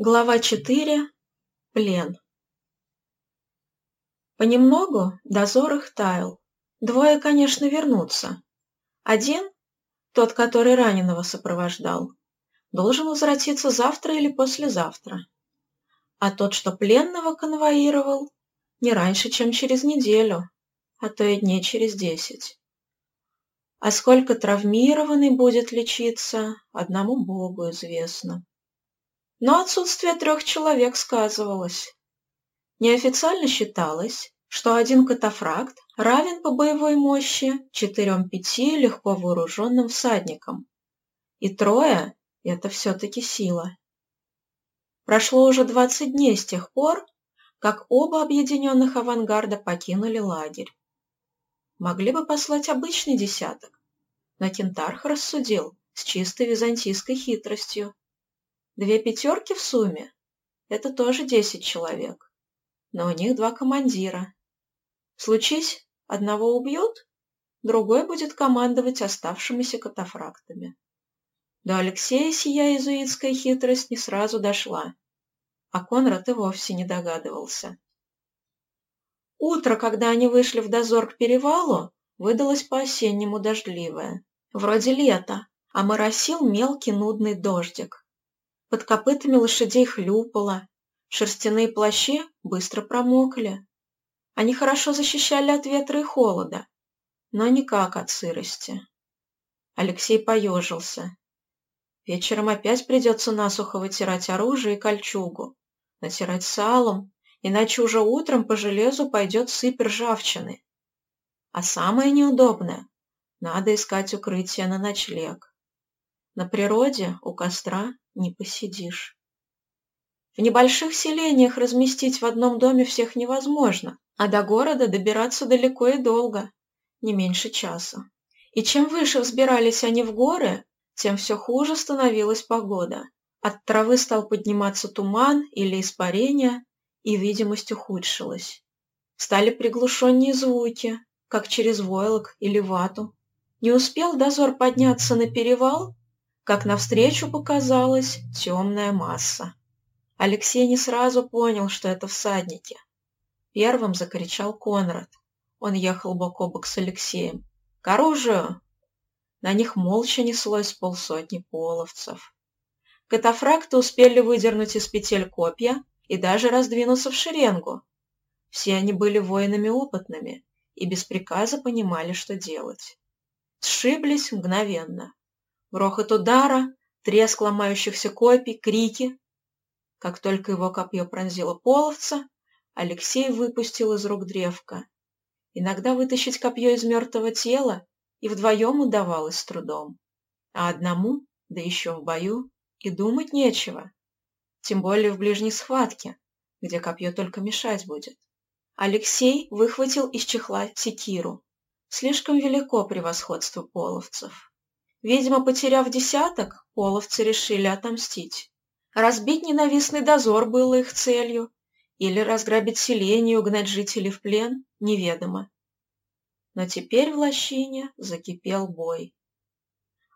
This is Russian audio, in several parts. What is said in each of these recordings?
Глава 4. Плен. Понемногу дозор их таял. Двое, конечно, вернутся. Один, тот, который раненого сопровождал, должен возвратиться завтра или послезавтра. А тот, что пленного конвоировал, не раньше, чем через неделю, а то и дней через десять. А сколько травмированный будет лечиться, одному Богу известно. Но отсутствие трех человек сказывалось. Неофициально считалось, что один катафракт равен по боевой мощи четырем-пяти легко вооруженным всадникам. И трое – это все-таки сила. Прошло уже 20 дней с тех пор, как оба объединенных авангарда покинули лагерь. Могли бы послать обычный десяток, но Кентарх рассудил с чистой византийской хитростью. Две пятерки в сумме – это тоже десять человек. Но у них два командира. Случись, одного убьют, другой будет командовать оставшимися катафрактами. До Алексея сия иезуитская хитрость не сразу дошла, а Конрад и вовсе не догадывался. Утро, когда они вышли в дозор к перевалу, выдалось по-осеннему дождливое. Вроде лета, а моросил мелкий нудный дождик. Под копытами лошадей хлюпало, шерстяные плащи быстро промокли. Они хорошо защищали от ветра и холода, но никак от сырости. Алексей поежился. Вечером опять придется насухо вытирать оружие и кольчугу, натирать салом, иначе уже утром по железу пойдет сыпь ржавчины. А самое неудобное – надо искать укрытие на ночлег. На природе, у костра, не посидишь. В небольших селениях разместить в одном доме всех невозможно, а до города добираться далеко и долго, не меньше часа. И чем выше взбирались они в горы, тем все хуже становилась погода. От травы стал подниматься туман или испарение, и видимость ухудшилась. Стали приглушеннее звуки, как через войлок или вату. Не успел дозор подняться на перевал, как навстречу показалась темная масса. Алексей не сразу понял, что это всадники. Первым закричал Конрад. Он ехал бок о бок с Алексеем. «К оружию!» На них молча неслось полсотни половцев. Катафракты успели выдернуть из петель копья и даже раздвинуться в шеренгу. Все они были воинами опытными и без приказа понимали, что делать. Сшиблись мгновенно. Грохот удара, треск ломающихся копий, крики. Как только его копье пронзило половца, Алексей выпустил из рук древко. Иногда вытащить копье из мертвого тела и вдвоем удавалось с трудом. А одному, да еще в бою, и думать нечего. Тем более в ближней схватке, где копье только мешать будет. Алексей выхватил из чехла секиру. Слишком велико превосходство половцев. Видимо, потеряв десяток, половцы решили отомстить. Разбить ненавистный дозор было их целью, или разграбить селение и угнать жителей в плен, неведомо. Но теперь в лощине закипел бой.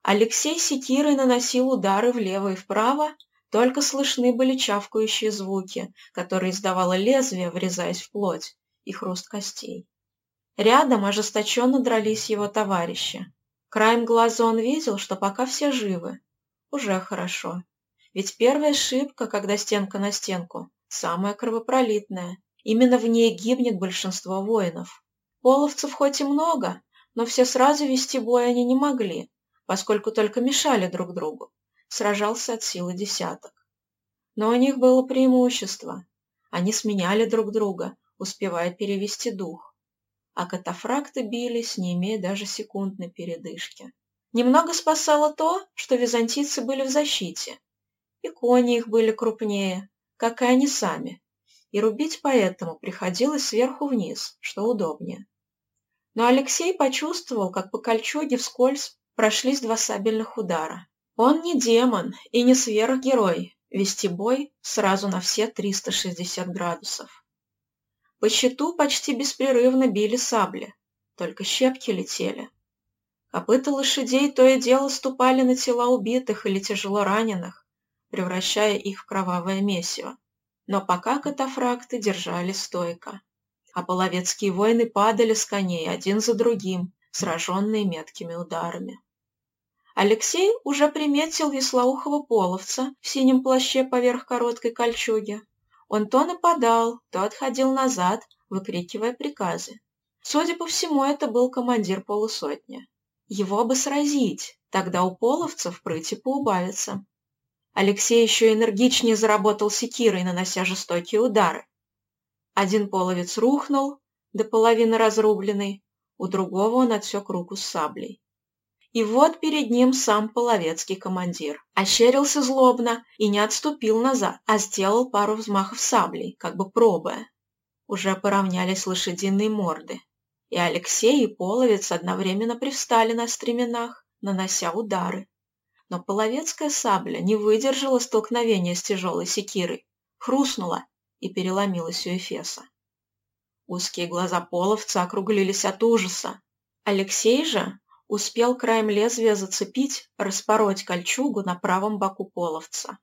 Алексей секирой наносил удары влево и вправо, только слышны были чавкающие звуки, которые издавало лезвие, врезаясь в плоть, и хруст костей. Рядом ожесточенно дрались его товарищи. Краем глаза он видел, что пока все живы. Уже хорошо. Ведь первая ошибка, когда стенка на стенку, самая кровопролитная. Именно в ней гибнет большинство воинов. Половцев хоть и много, но все сразу вести бой они не могли, поскольку только мешали друг другу. Сражался от силы десяток. Но у них было преимущество. Они сменяли друг друга, успевая перевести дух а катафракты бились, не имея даже секундной передышки. Немного спасало то, что византийцы были в защите, и кони их были крупнее, как и они сами, и рубить поэтому приходилось сверху вниз, что удобнее. Но Алексей почувствовал, как по кольчуге вскользь прошлись два сабельных удара. Он не демон и не сверхгерой, вести бой сразу на все 360 градусов. По щиту почти беспрерывно били сабли, только щепки летели. Копыта лошадей то и дело ступали на тела убитых или тяжело раненых, превращая их в кровавое месиво. Но пока катафракты держались стойко. А половецкие воины падали с коней один за другим, сраженные меткими ударами. Алексей уже приметил веслоухого половца в синем плаще поверх короткой кольчуги. Он то нападал, то отходил назад, выкрикивая приказы. Судя по всему, это был командир полусотни. Его бы сразить, тогда у половцев прыти поубавится. Алексей еще энергичнее заработал секирой, нанося жестокие удары. Один половец рухнул, до половины разрубленный, у другого он отсек руку с саблей. И вот перед ним сам половецкий командир. Ощерился злобно и не отступил назад, а сделал пару взмахов саблей, как бы пробуя. Уже поравнялись лошадиные морды. И Алексей, и Половец одновременно привстали на стременах, нанося удары. Но половецкая сабля не выдержала столкновения с тяжелой секирой, хрустнула и переломилась у Эфеса. Узкие глаза половца округлились от ужаса. Алексей же успел краем лезвия зацепить, распороть кольчугу на правом боку половца.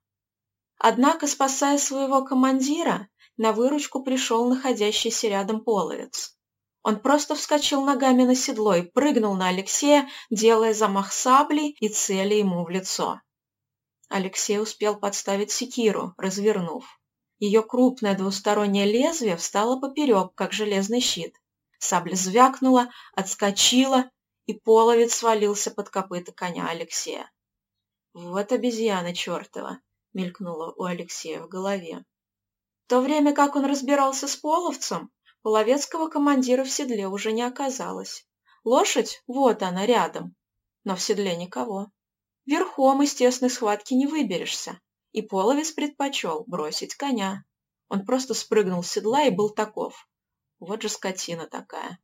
Однако, спасая своего командира, на выручку пришел находящийся рядом половец. Он просто вскочил ногами на седло и прыгнул на Алексея, делая замах саблей и цели ему в лицо. Алексей успел подставить секиру, развернув. Ее крупное двустороннее лезвие встало поперек, как железный щит. Сабля звякнула, отскочила и половец свалился под копыта коня Алексея. «Вот обезьяна чертова!» — мелькнула у Алексея в голове. В то время как он разбирался с половцем, половецкого командира в седле уже не оказалось. Лошадь, вот она, рядом, но в седле никого. Верхом из тесной схватки не выберешься, и половец предпочел бросить коня. Он просто спрыгнул с седла и был таков. Вот же скотина такая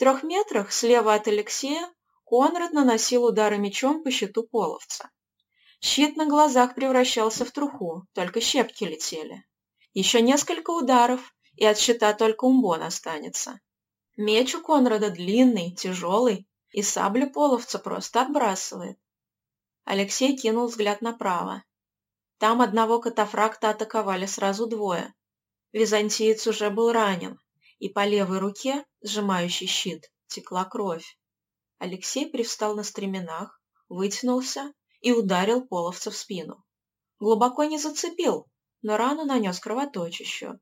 трех метрах слева от Алексея Конрад наносил удары мечом по щиту половца. Щит на глазах превращался в труху, только щепки летели. Еще несколько ударов, и от щита только умбон останется. Меч у Конрада длинный, тяжелый, и сабля половца просто отбрасывает. Алексей кинул взгляд направо. Там одного катафракта атаковали сразу двое. Византиец уже был ранен, и по левой руке, сжимающей щит, текла кровь. Алексей привстал на стременах, вытянулся и ударил половца в спину. Глубоко не зацепил, но рану нанес кровоточащую.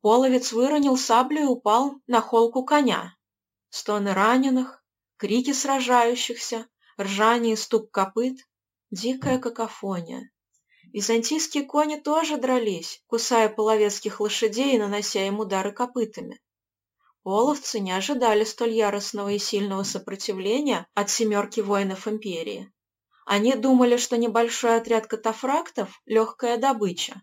Половец выронил саблю и упал на холку коня. Стоны раненых, крики сражающихся, ржание и стук копыт, дикая какофония. Византийские кони тоже дрались, кусая половецких лошадей и нанося им удары копытами. Половцы не ожидали столь яростного и сильного сопротивления от семерки воинов империи. Они думали, что небольшой отряд катафрактов – легкая добыча.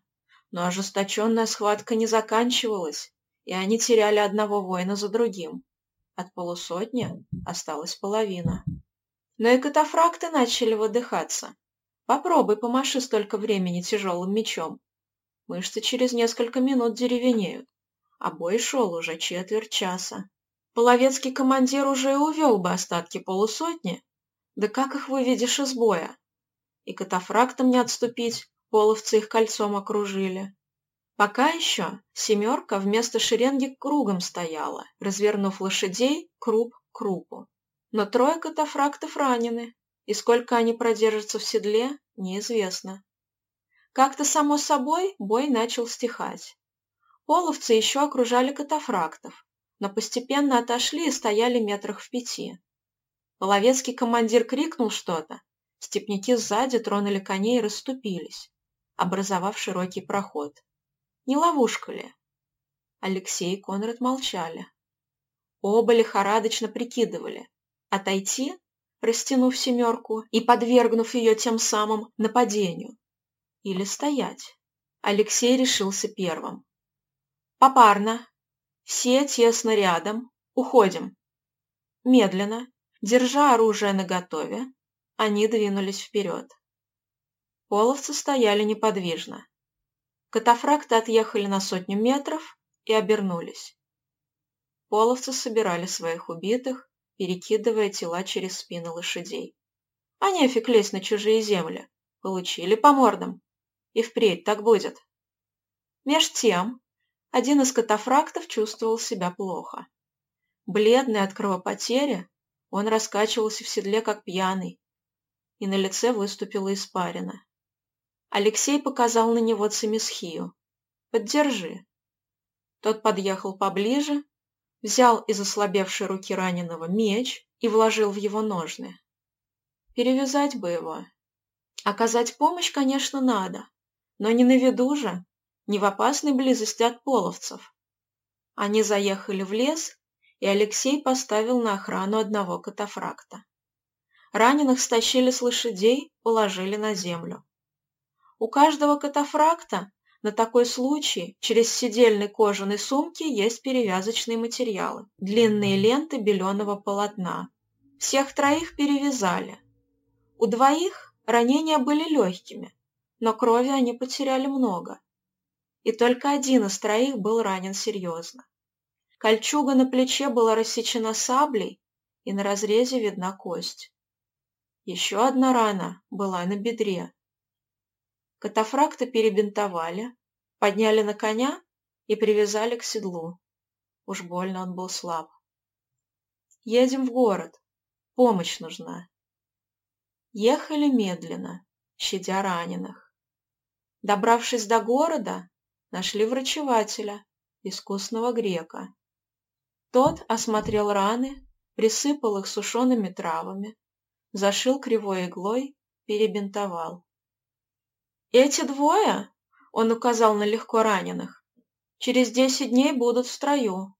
Но ожесточенная схватка не заканчивалась, и они теряли одного воина за другим. От полусотни осталась половина. Но и катафракты начали выдыхаться. Попробуй помаши столько времени тяжелым мечом. Мышцы через несколько минут деревенеют а бой шел уже четверть часа. Половецкий командир уже и увел бы остатки полусотни. Да как их выведешь из боя? И катафрактом не отступить, половцы их кольцом окружили. Пока еще «семерка» вместо шеренги кругом стояла, развернув лошадей круп к крупу. Но трое катафрактов ранены, и сколько они продержатся в седле, неизвестно. Как-то само собой бой начал стихать. Половцы еще окружали катафрактов, но постепенно отошли и стояли метрах в пяти. Половецкий командир крикнул что-то. Степняки сзади тронули коней и расступились, образовав широкий проход. Не ловушка ли? Алексей и Конрад молчали. Оба лихорадочно прикидывали. Отойти, растянув семерку и подвергнув ее тем самым нападению? Или стоять? Алексей решился первым. Попарно. Все тесно рядом. Уходим. Медленно, держа оружие наготове, они двинулись вперед. Половцы стояли неподвижно. Катафракты отъехали на сотню метров и обернулись. Половцы собирали своих убитых, перекидывая тела через спины лошадей. А нефиг лезть на чужие земли. Получили по мордам. И впредь так будет. Меж тем, один из катафрактов чувствовал себя плохо. Бледный от кровопотери, он раскачивался в седле, как пьяный, и на лице выступила испарина. Алексей показал на него цемисхию. «Поддержи». Тот подъехал поближе, взял из ослабевшей руки раненого меч и вложил в его ножны. Перевязать бы его. Оказать помощь, конечно, надо, но не на виду же, не в опасной близости от половцев. Они заехали в лес, и Алексей поставил на охрану одного катафракта. Раненых стащили с лошадей, положили на землю. У каждого катафракта на такой случай через сидельной кожаной сумки есть перевязочные материалы, длинные ленты беленого полотна. Всех троих перевязали. У двоих ранения были легкими, но крови они потеряли много. И только один из троих был ранен серьезно. Кольчуга на плече была рассечена саблей, и на разрезе видна кость. Еще одна рана была на бедре. Катафракта перебинтовали, подняли на коня и привязали к седлу. Уж больно он был слаб. «Едем в город. Помощь нужна». Ехали медленно, щадя раненых. Добравшись до города, нашли врачевателя, искусного грека. Тот осмотрел раны, присыпал их сушеными травами, зашил кривой иглой, перебинтовал. «Эти двое?» — он указал на легко раненых. «Через десять дней будут в строю.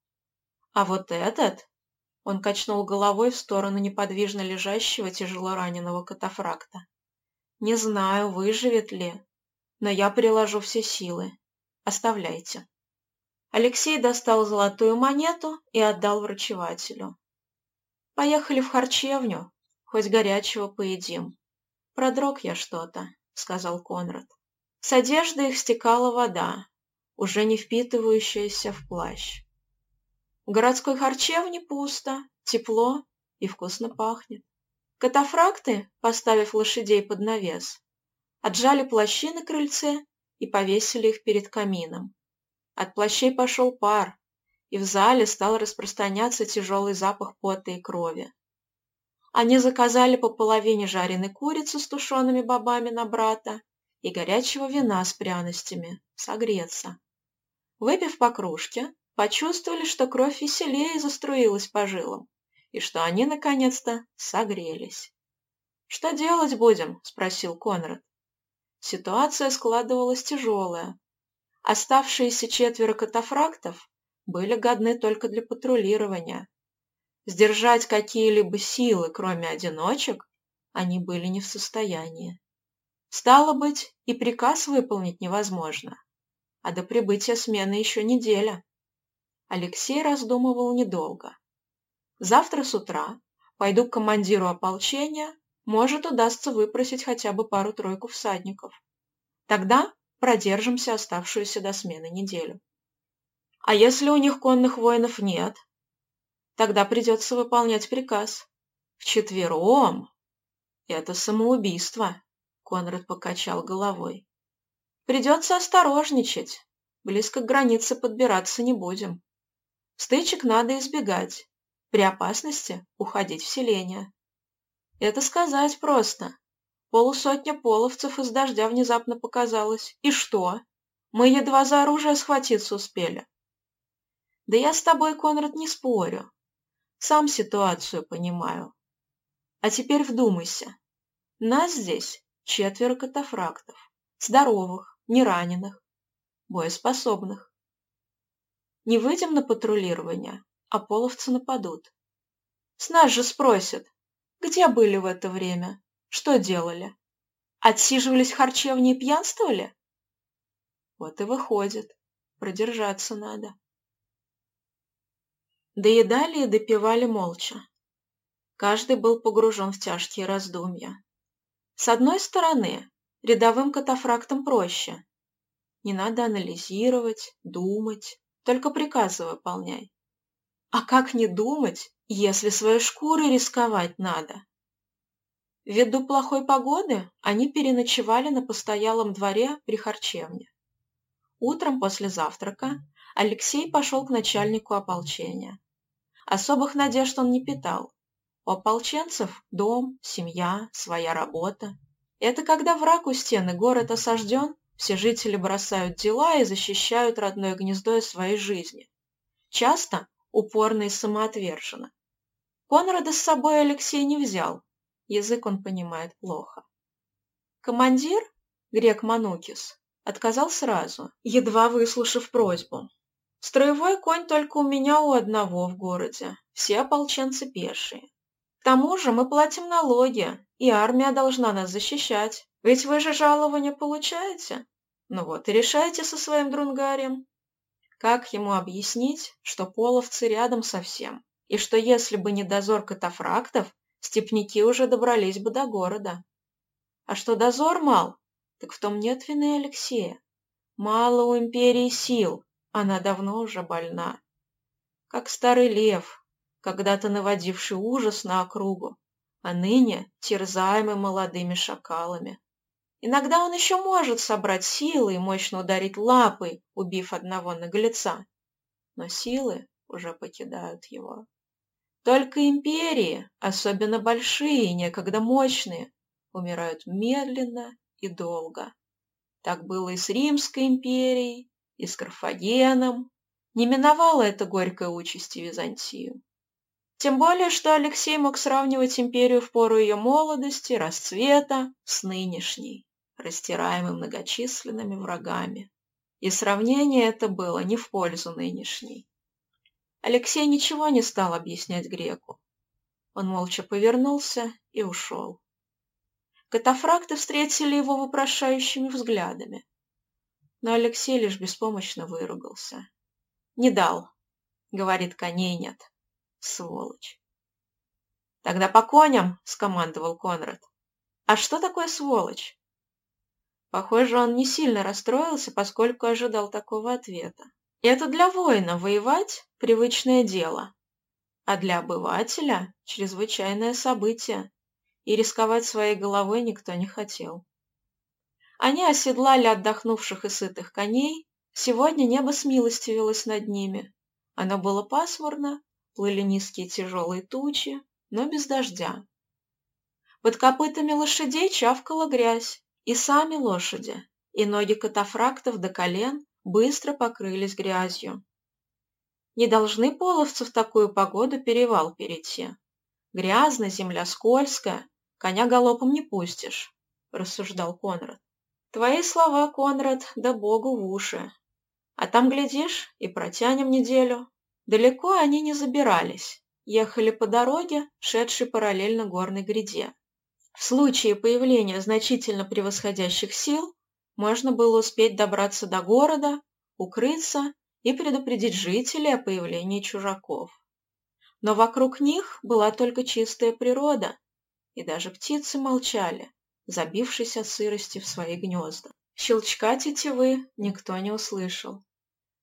А вот этот?» — он качнул головой в сторону неподвижно лежащего тяжело раненого катафракта. «Не знаю, выживет ли, но я приложу все силы. Оставляйте». Алексей достал золотую монету и отдал врачевателю. «Поехали в харчевню, Хоть горячего поедим. Продрог я что-то, сказал Конрад. С одежды их стекала вода, уже не впитывающаяся в плащ. В городской харчевне пусто, тепло и вкусно пахнет. Катафракты, поставив лошадей под навес, отжали плащи на крыльце и повесили их перед камином. От плащей пошел пар, и в зале стал распространяться тяжелый запах пота и крови. Они заказали по половине жареной курицы с тушеными бобами на брата и горячего вина с пряностями, согреться. Выпив по кружке, почувствовали, что кровь веселее заструилась по жилам, и что они, наконец-то, согрелись. «Что делать будем?» – спросил Конрад. Ситуация складывалась тяжелая. Оставшиеся четверо катафрактов были годны только для патрулирования, Сдержать какие-либо силы, кроме одиночек, они были не в состоянии. Стало быть, и приказ выполнить невозможно. А до прибытия смены еще неделя. Алексей раздумывал недолго. Завтра с утра пойду к командиру ополчения, может, удастся выпросить хотя бы пару-тройку всадников. Тогда продержимся оставшуюся до смены неделю. А если у них конных воинов нет, Тогда придется выполнять приказ. Вчетвером. Это самоубийство. Конрад покачал головой. Придется осторожничать. Близко к границе подбираться не будем. Стычек надо избегать. При опасности уходить в селение. Это сказать просто. Полусотня половцев из дождя внезапно показалось. И что? Мы едва за оружие схватиться успели. Да я с тобой, Конрад, не спорю. Сам ситуацию понимаю. А теперь вдумайся. Нас здесь четверо катафрактов. Здоровых, не раненых, боеспособных. Не выйдем на патрулирование, а половцы нападут. С нас же спросят, где были в это время, что делали? Отсиживались в харчевне и пьянствовали? Вот и выходит, продержаться надо. Доедали и допивали молча. Каждый был погружен в тяжкие раздумья. С одной стороны, рядовым катафрактам проще. Не надо анализировать, думать, только приказы выполняй. А как не думать, если своей шкурой рисковать надо? Ввиду плохой погоды они переночевали на постоялом дворе при харчевне. Утром после завтрака Алексей пошел к начальнику ополчения. Особых надежд он не питал. У ополченцев дом, семья, своя работа. Это когда враг у стены, город осажден, все жители бросают дела и защищают родное гнездо и своей жизни. Часто упорно и самоотверженно. Конрада с собой Алексей не взял, язык он понимает плохо. Командир, грек Манукис, отказал сразу, едва выслушав просьбу. Строевой конь только у меня у одного в городе, все ополченцы пешие. К тому же мы платим налоги, и армия должна нас защищать. Ведь вы же жалования получаете. Ну вот, и решайте со своим друнгарием. Как ему объяснить, что половцы рядом совсем, и что если бы не дозор катафрактов, степняки уже добрались бы до города? А что дозор мал, так в том нет вины Алексея. Мало у империи сил, она давно уже больна. Как старый лев, когда-то наводивший ужас на округу, а ныне терзаемый молодыми шакалами. Иногда он еще может собрать силы и мощно ударить лапой, убив одного наглеца. Но силы уже покидают его. Только империи, особенно большие и некогда мощные, умирают медленно и долго. Так было и с Римской империей, и с Карфагеном. Не миновала это горькой участи Византию. Тем более, что Алексей мог сравнивать империю в пору ее молодости, расцвета с нынешней, растираемой многочисленными врагами. И сравнение это было не в пользу нынешней. Алексей ничего не стал объяснять греку. Он молча повернулся и ушел. Катафракты встретили его вопрошающими взглядами. Но Алексей лишь беспомощно выругался. «Не дал», — говорит, коней нет. Сволочь. Тогда по коням, скомандовал Конрад. А что такое сволочь? Похоже, он не сильно расстроился, поскольку ожидал такого ответа. Это для воина воевать – привычное дело, а для обывателя – чрезвычайное событие, и рисковать своей головой никто не хотел. Они оседлали отдохнувших и сытых коней, сегодня небо смилостивилось над ними. Оно было пасмурно, плыли низкие тяжелые тучи, но без дождя. Под копытами лошадей чавкала грязь, и сами лошади, и ноги катафрактов до колен быстро покрылись грязью. Не должны половцы в такую погоду перевал перейти. Грязно, земля скользкая, коня галопом не пустишь, рассуждал Конрад. Твои слова, Конрад, да богу в уши. А там, глядишь, и протянем неделю, Далеко они не забирались, ехали по дороге, шедшей параллельно горной гряде. В случае появления значительно превосходящих сил можно было успеть добраться до города, укрыться и предупредить жителей о появлении чужаков. Но вокруг них была только чистая природа, и даже птицы молчали, забившись от сырости в свои гнезда. Щелчка тетивы никто не услышал.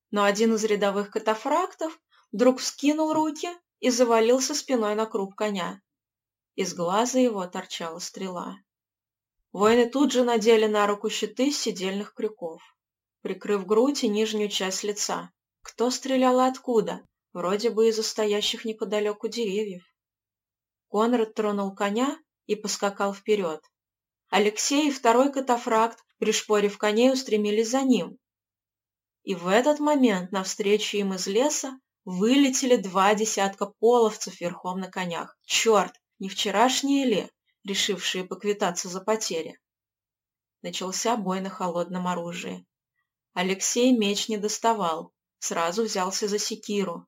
Но один из рядовых катафрактов вдруг вскинул руки и завалился спиной на круп коня. Из глаза его торчала стрела. Воины тут же надели на руку щиты с седельных крюков, прикрыв грудь и нижнюю часть лица. Кто стрелял и откуда? Вроде бы из-за стоящих неподалеку деревьев. Конрад тронул коня и поскакал вперед. Алексей и второй катафракт, пришпорив коней, устремились за ним. И в этот момент навстречу им из леса Вылетели два десятка половцев верхом на конях. Черт, не вчерашние ли, решившие поквитаться за потери? Начался бой на холодном оружии. Алексей меч не доставал, сразу взялся за секиру.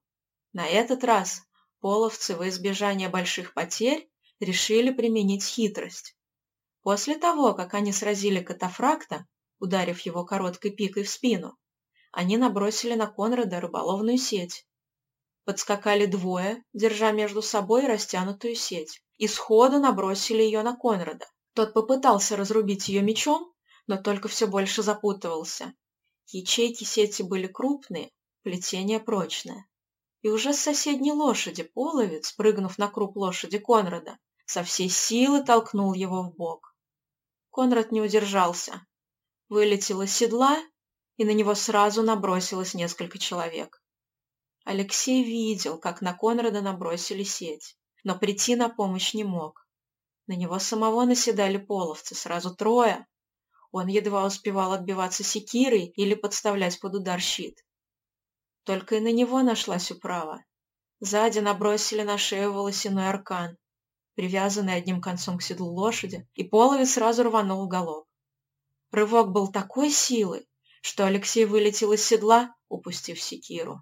На этот раз половцы во избежание больших потерь решили применить хитрость. После того, как они сразили катафракта, ударив его короткой пикой в спину, они набросили на Конрада рыболовную сеть. Подскакали двое, держа между собой растянутую сеть, и сходу набросили ее на Конрада. Тот попытался разрубить ее мечом, но только все больше запутывался. Ячейки сети были крупные, плетение прочное. И уже с соседней лошади половец, прыгнув на круп лошади Конрада, со всей силы толкнул его в бок. Конрад не удержался, вылетел из седла, и на него сразу набросилось несколько человек. Алексей видел, как на Конрада набросили сеть, но прийти на помощь не мог. На него самого наседали половцы, сразу трое. Он едва успевал отбиваться секирой или подставлять под удар щит. Только и на него нашлась управа. Сзади набросили на шею волосяной аркан, привязанный одним концом к седлу лошади, и половец сразу рванул галоп. Рывок был такой силы, что Алексей вылетел из седла, упустив секиру.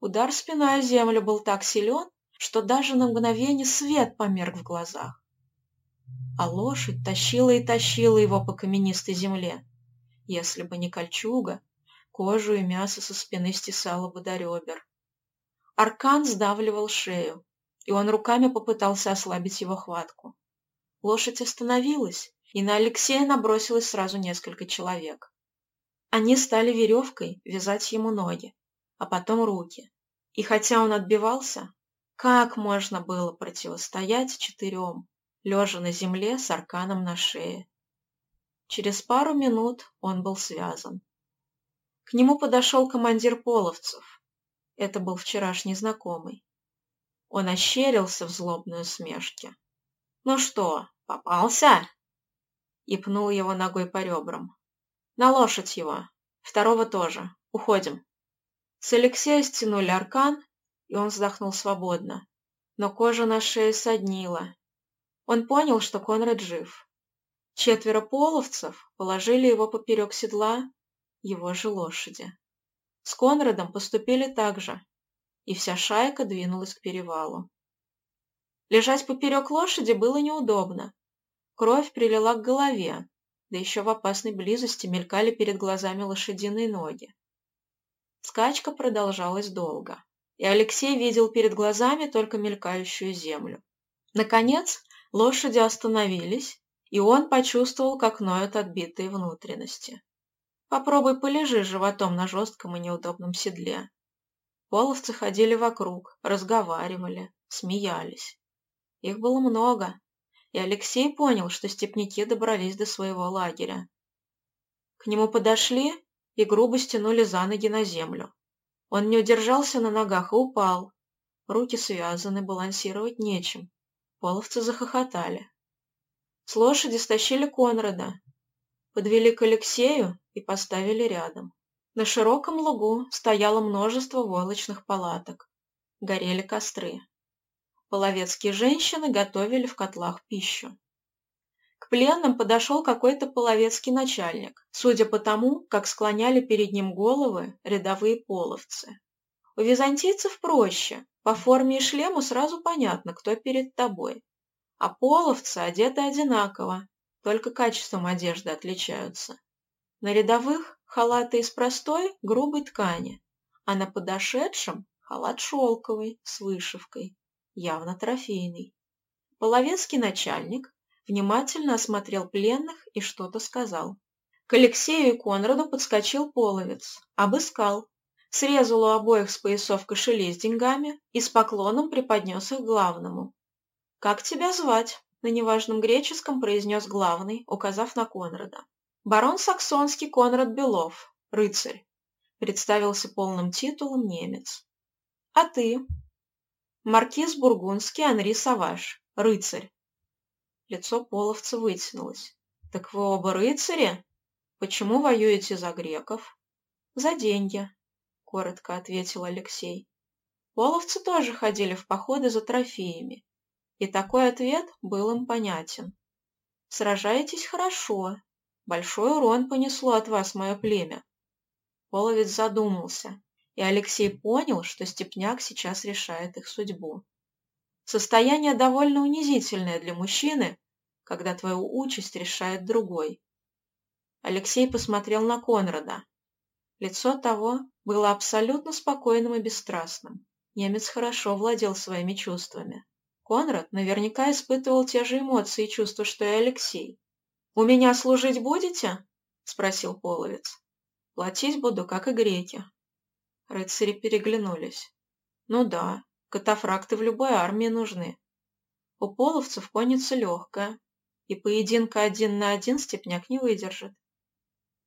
Удар спиной о землю был так силен, что даже на мгновение свет померк в глазах. А лошадь тащила и тащила его по каменистой земле. Если бы не кольчуга, кожу и мясо со спины стесало бы до ребер. Аркан сдавливал шею, и он руками попытался ослабить его хватку. Лошадь остановилась, и на Алексея набросилось сразу несколько человек. Они стали веревкой вязать ему ноги, а потом руки. И хотя он отбивался, как можно было противостоять четырем, лежа на земле с арканом на шее? Через пару минут он был связан. К нему подошел командир половцев. Это был вчерашний знакомый. Он ощерился в злобной усмешке. «Ну что, попался?» И пнул его ногой по ребрам. «На лошадь его. Второго тоже. Уходим». С Алексея стянули аркан, и он вздохнул свободно. Но кожа на шее соднила. Он понял, что Конрад жив. Четверо половцев положили его поперек седла его же лошади. С Конрадом поступили так же, и вся шайка двинулась к перевалу. Лежать поперек лошади было неудобно. Кровь прилила к голове, да еще в опасной близости мелькали перед глазами лошадиные ноги. Скачка продолжалась долго, и Алексей видел перед глазами только мелькающую землю. Наконец, лошади остановились, и он почувствовал, как ноют отбитые внутренности. Попробуй полежи животом на жестком и неудобном седле. Половцы ходили вокруг, разговаривали, смеялись. Их было много, и Алексей понял, что степняки добрались до своего лагеря. К нему подошли и грубо стянули за ноги на землю. Он не удержался на ногах и упал. Руки связаны, балансировать нечем. Половцы захохотали. С лошади стащили Конрада, подвели к Алексею и поставили рядом. На широком лугу стояло множество войлочных палаток. Горели костры. Половецкие женщины готовили в котлах пищу. К пленным подошел какой-то половецкий начальник, судя по тому, как склоняли перед ним головы рядовые половцы. У византийцев проще, по форме и шлему сразу понятно, кто перед тобой. А половцы одеты одинаково, только качеством одежды отличаются. На рядовых халаты из простой, грубой ткани, а на подошедшем халат шелковый, с вышивкой, явно трофейный. Половецкий начальник внимательно осмотрел пленных и что-то сказал. К Алексею и Конраду подскочил половец, обыскал, срезал у обоих с поясов кошелей с деньгами и с поклоном преподнес их главному. «Как тебя звать?» – на неважном греческом произнес главный, указав на Конрада. «Барон Саксонский Конрад Белов, рыцарь», – представился полным титулом немец. «А ты?» «Маркиз Бургундский Анри Саваш, рыцарь», Лицо половца вытянулось. «Так вы оба рыцари? Почему воюете за греков?» «За деньги», — коротко ответил Алексей. Половцы тоже ходили в походы за трофеями, и такой ответ был им понятен. «Сражаетесь хорошо. Большой урон понесло от вас мое племя». Половец задумался, и Алексей понял, что Степняк сейчас решает их судьбу. Состояние довольно унизительное для мужчины, когда твою участь решает другой. Алексей посмотрел на Конрада. Лицо того было абсолютно спокойным и бесстрастным. Немец хорошо владел своими чувствами. Конрад наверняка испытывал те же эмоции и чувства, что и Алексей. «У меня служить будете?» – спросил половец. «Платить буду, как и греки». Рыцари переглянулись. «Ну да, Катафракты в любой армии нужны. У половцев конница легкая, и поединка один на один степняк не выдержит.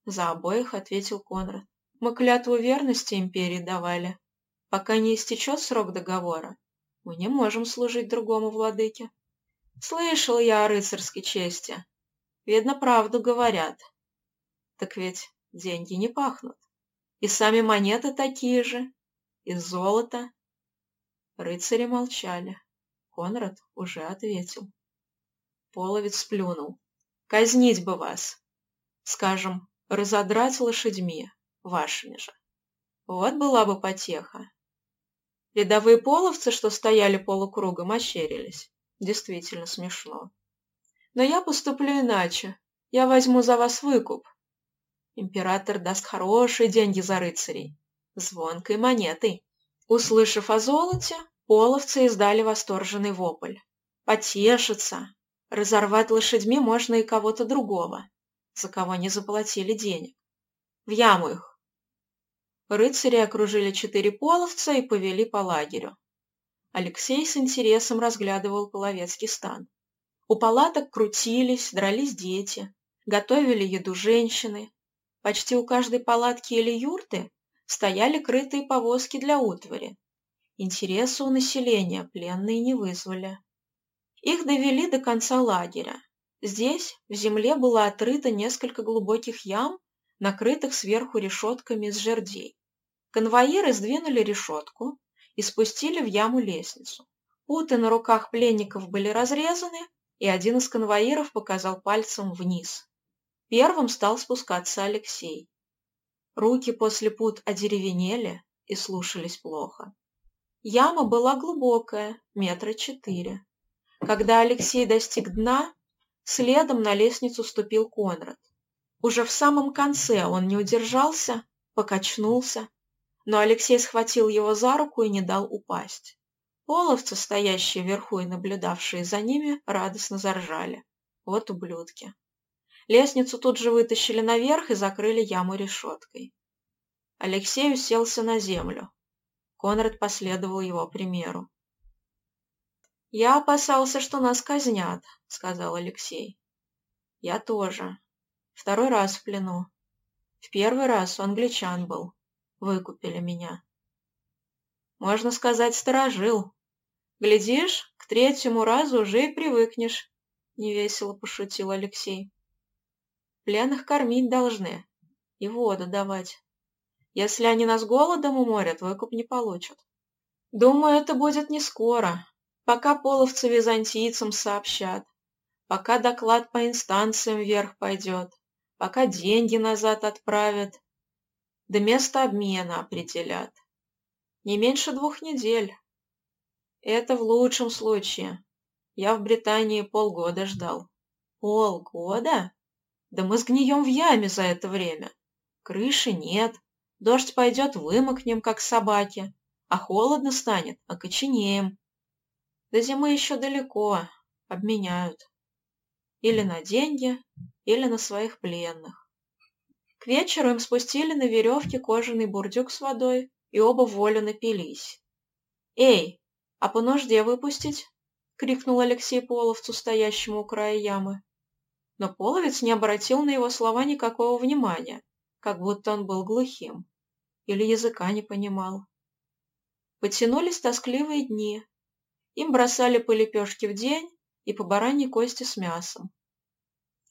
За обоих ответил Конрад. Мы клятву верности империи давали. Пока не истечет срок договора, мы не можем служить другому владыке. Слышал я о рыцарской чести. Видно, правду говорят. Так ведь деньги не пахнут. И сами монеты такие же. Из золота. Рыцари молчали. Конрад уже ответил. Половец сплюнул. Казнить бы вас. Скажем, разодрать лошадьми, вашими же. Вот была бы потеха. Рядовые половцы, что стояли полукругом, ощерились. Действительно смешно. Но я поступлю иначе. Я возьму за вас выкуп. Император даст хорошие деньги за рыцарей. Звонкой монетой. Услышав о золоте, половцы издали восторженный вопль. Потешиться. Разорвать лошадьми можно и кого-то другого, за кого не заплатили денег. В яму их. Рыцари окружили четыре половца и повели по лагерю. Алексей с интересом разглядывал половецкий стан. У палаток крутились, дрались дети, готовили еду женщины. Почти у каждой палатки или юрты стояли крытые повозки для утвари. Интереса у населения пленные не вызвали. Их довели до конца лагеря. Здесь в земле было отрыто несколько глубоких ям, накрытых сверху решетками из жердей. Конвоиры сдвинули решетку и спустили в яму лестницу. Путы на руках пленников были разрезаны, и один из конвоиров показал пальцем вниз. Первым стал спускаться Алексей. Руки после пут одеревенели и слушались плохо. Яма была глубокая, метра четыре. Когда Алексей достиг дна, следом на лестницу ступил Конрад. Уже в самом конце он не удержался, покачнулся но Алексей схватил его за руку и не дал упасть. Половцы, стоящие вверху и наблюдавшие за ними, радостно заржали. Вот ублюдки. Лестницу тут же вытащили наверх и закрыли яму решеткой. Алексей уселся на землю. Конрад последовал его примеру. «Я опасался, что нас казнят», — сказал Алексей. «Я тоже. Второй раз в плену. В первый раз у англичан был выкупили меня. Можно сказать, сторожил. Глядишь, к третьему разу уже и привыкнешь, — невесело пошутил Алексей. Пленных кормить должны и воду давать. Если они нас голодом уморят, выкуп не получат. Думаю, это будет не скоро, пока половцы византийцам сообщат, пока доклад по инстанциям вверх пойдет, пока деньги назад отправят, до места обмена определят. Не меньше двух недель. Это в лучшем случае. Я в Британии полгода ждал. Полгода? Да мы сгнием в яме за это время. Крыши нет. Дождь пойдет, вымокнем, как собаки. А холодно станет, окоченеем. До зимы еще далеко. Обменяют. Или на деньги, или на своих пленных. К вечеру им спустили на веревке кожаный бурдюк с водой, и оба волю напились. «Эй, а по нужде выпустить?» — крикнул Алексей Половцу, стоящему у края ямы. Но Половец не обратил на его слова никакого внимания, как будто он был глухим или языка не понимал. Потянулись тоскливые дни. Им бросали по лепешке в день и по бараньей кости с мясом.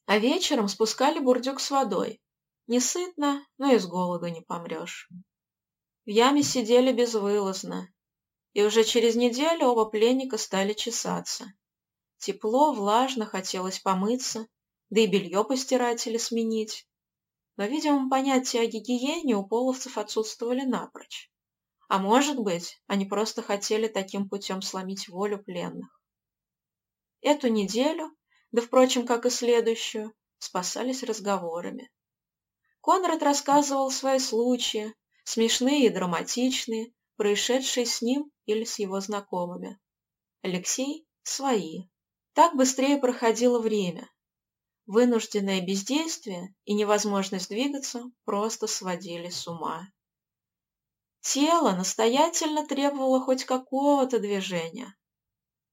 А вечером спускали бурдюк с водой, не сытно, но и с голоду не помрешь. В яме сидели безвылазно, и уже через неделю оба пленника стали чесаться. Тепло, влажно, хотелось помыться, да и белье постирать или сменить. Но, видимо, понятия о гигиене у половцев отсутствовали напрочь. А может быть, они просто хотели таким путем сломить волю пленных. Эту неделю, да, впрочем, как и следующую, спасались разговорами. Конрад рассказывал свои случаи, смешные и драматичные, происшедшие с ним или с его знакомыми. Алексей – свои. Так быстрее проходило время. Вынужденное бездействие и невозможность двигаться просто сводили с ума. Тело настоятельно требовало хоть какого-то движения,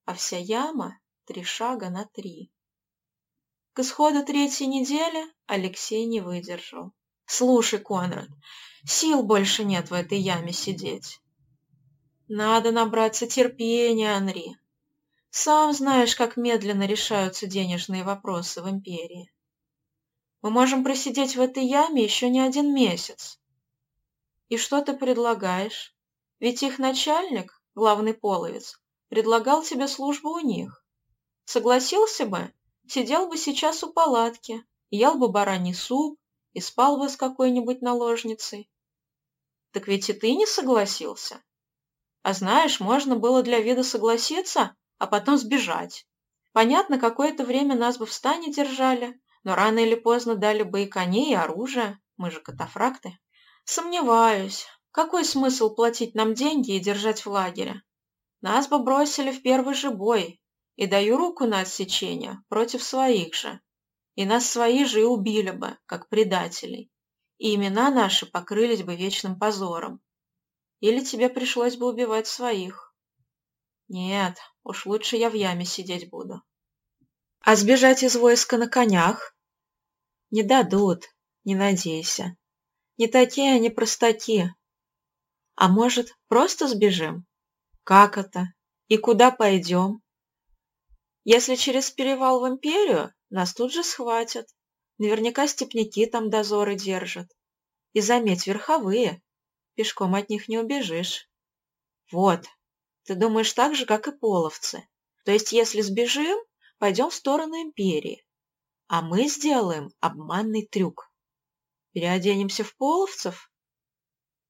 а вся яма три шага на три. К исходу третьей недели Алексей не выдержал. «Слушай, Конрад, сил больше нет в этой яме сидеть. Надо набраться терпения, Анри. Сам знаешь, как медленно решаются денежные вопросы в империи. Мы можем просидеть в этой яме еще не один месяц. И что ты предлагаешь? Ведь их начальник, главный половец, предлагал тебе службу у них. Согласился бы, сидел бы сейчас у палатки, ел бы бараний суп и спал бы с какой-нибудь наложницей. Так ведь и ты не согласился. А знаешь, можно было для вида согласиться, а потом сбежать. Понятно, какое-то время нас бы в стане держали, но рано или поздно дали бы и коней, и оружие. Мы же катафракты. Сомневаюсь. Какой смысл платить нам деньги и держать в лагере? Нас бы бросили в первый же бой, и даю руку на отсечение против своих же. И нас свои же и убили бы, как предателей. И имена наши покрылись бы вечным позором. Или тебе пришлось бы убивать своих. Нет, уж лучше я в яме сидеть буду. А сбежать из войска на конях? Не дадут, не надейся. Не такие они простаки. А может, просто сбежим? Как это? И куда пойдем? Если через перевал в империю, нас тут же схватят. Наверняка степняки там дозоры держат. И заметь, верховые. Пешком от них не убежишь. Вот. Ты думаешь так же, как и половцы. То есть, если сбежим, пойдем в сторону империи. А мы сделаем обманный трюк. Переоденемся в половцев?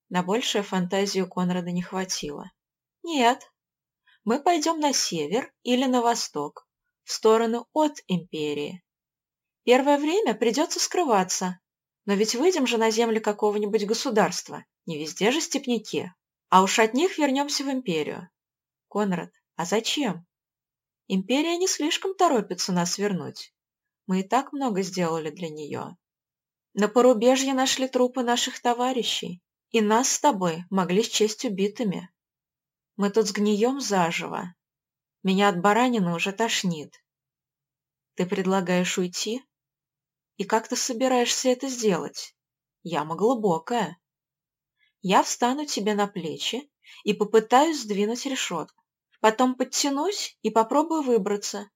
На большее фантазию Конрада не хватило. Нет. Мы пойдем на север или на восток, в сторону от империи. Первое время придется скрываться, но ведь выйдем же на земли какого-нибудь государства, не везде же степняки, а уж от них вернемся в империю. Конрад, а зачем? Империя не слишком торопится нас вернуть. Мы и так много сделали для нее. На порубежье нашли трупы наших товарищей, и нас с тобой могли счесть убитыми. Мы тут сгнием заживо. Меня от баранины уже тошнит. Ты предлагаешь уйти? И как ты собираешься это сделать? Яма глубокая. Я встану тебе на плечи и попытаюсь сдвинуть решетку. Потом подтянусь и попробую выбраться.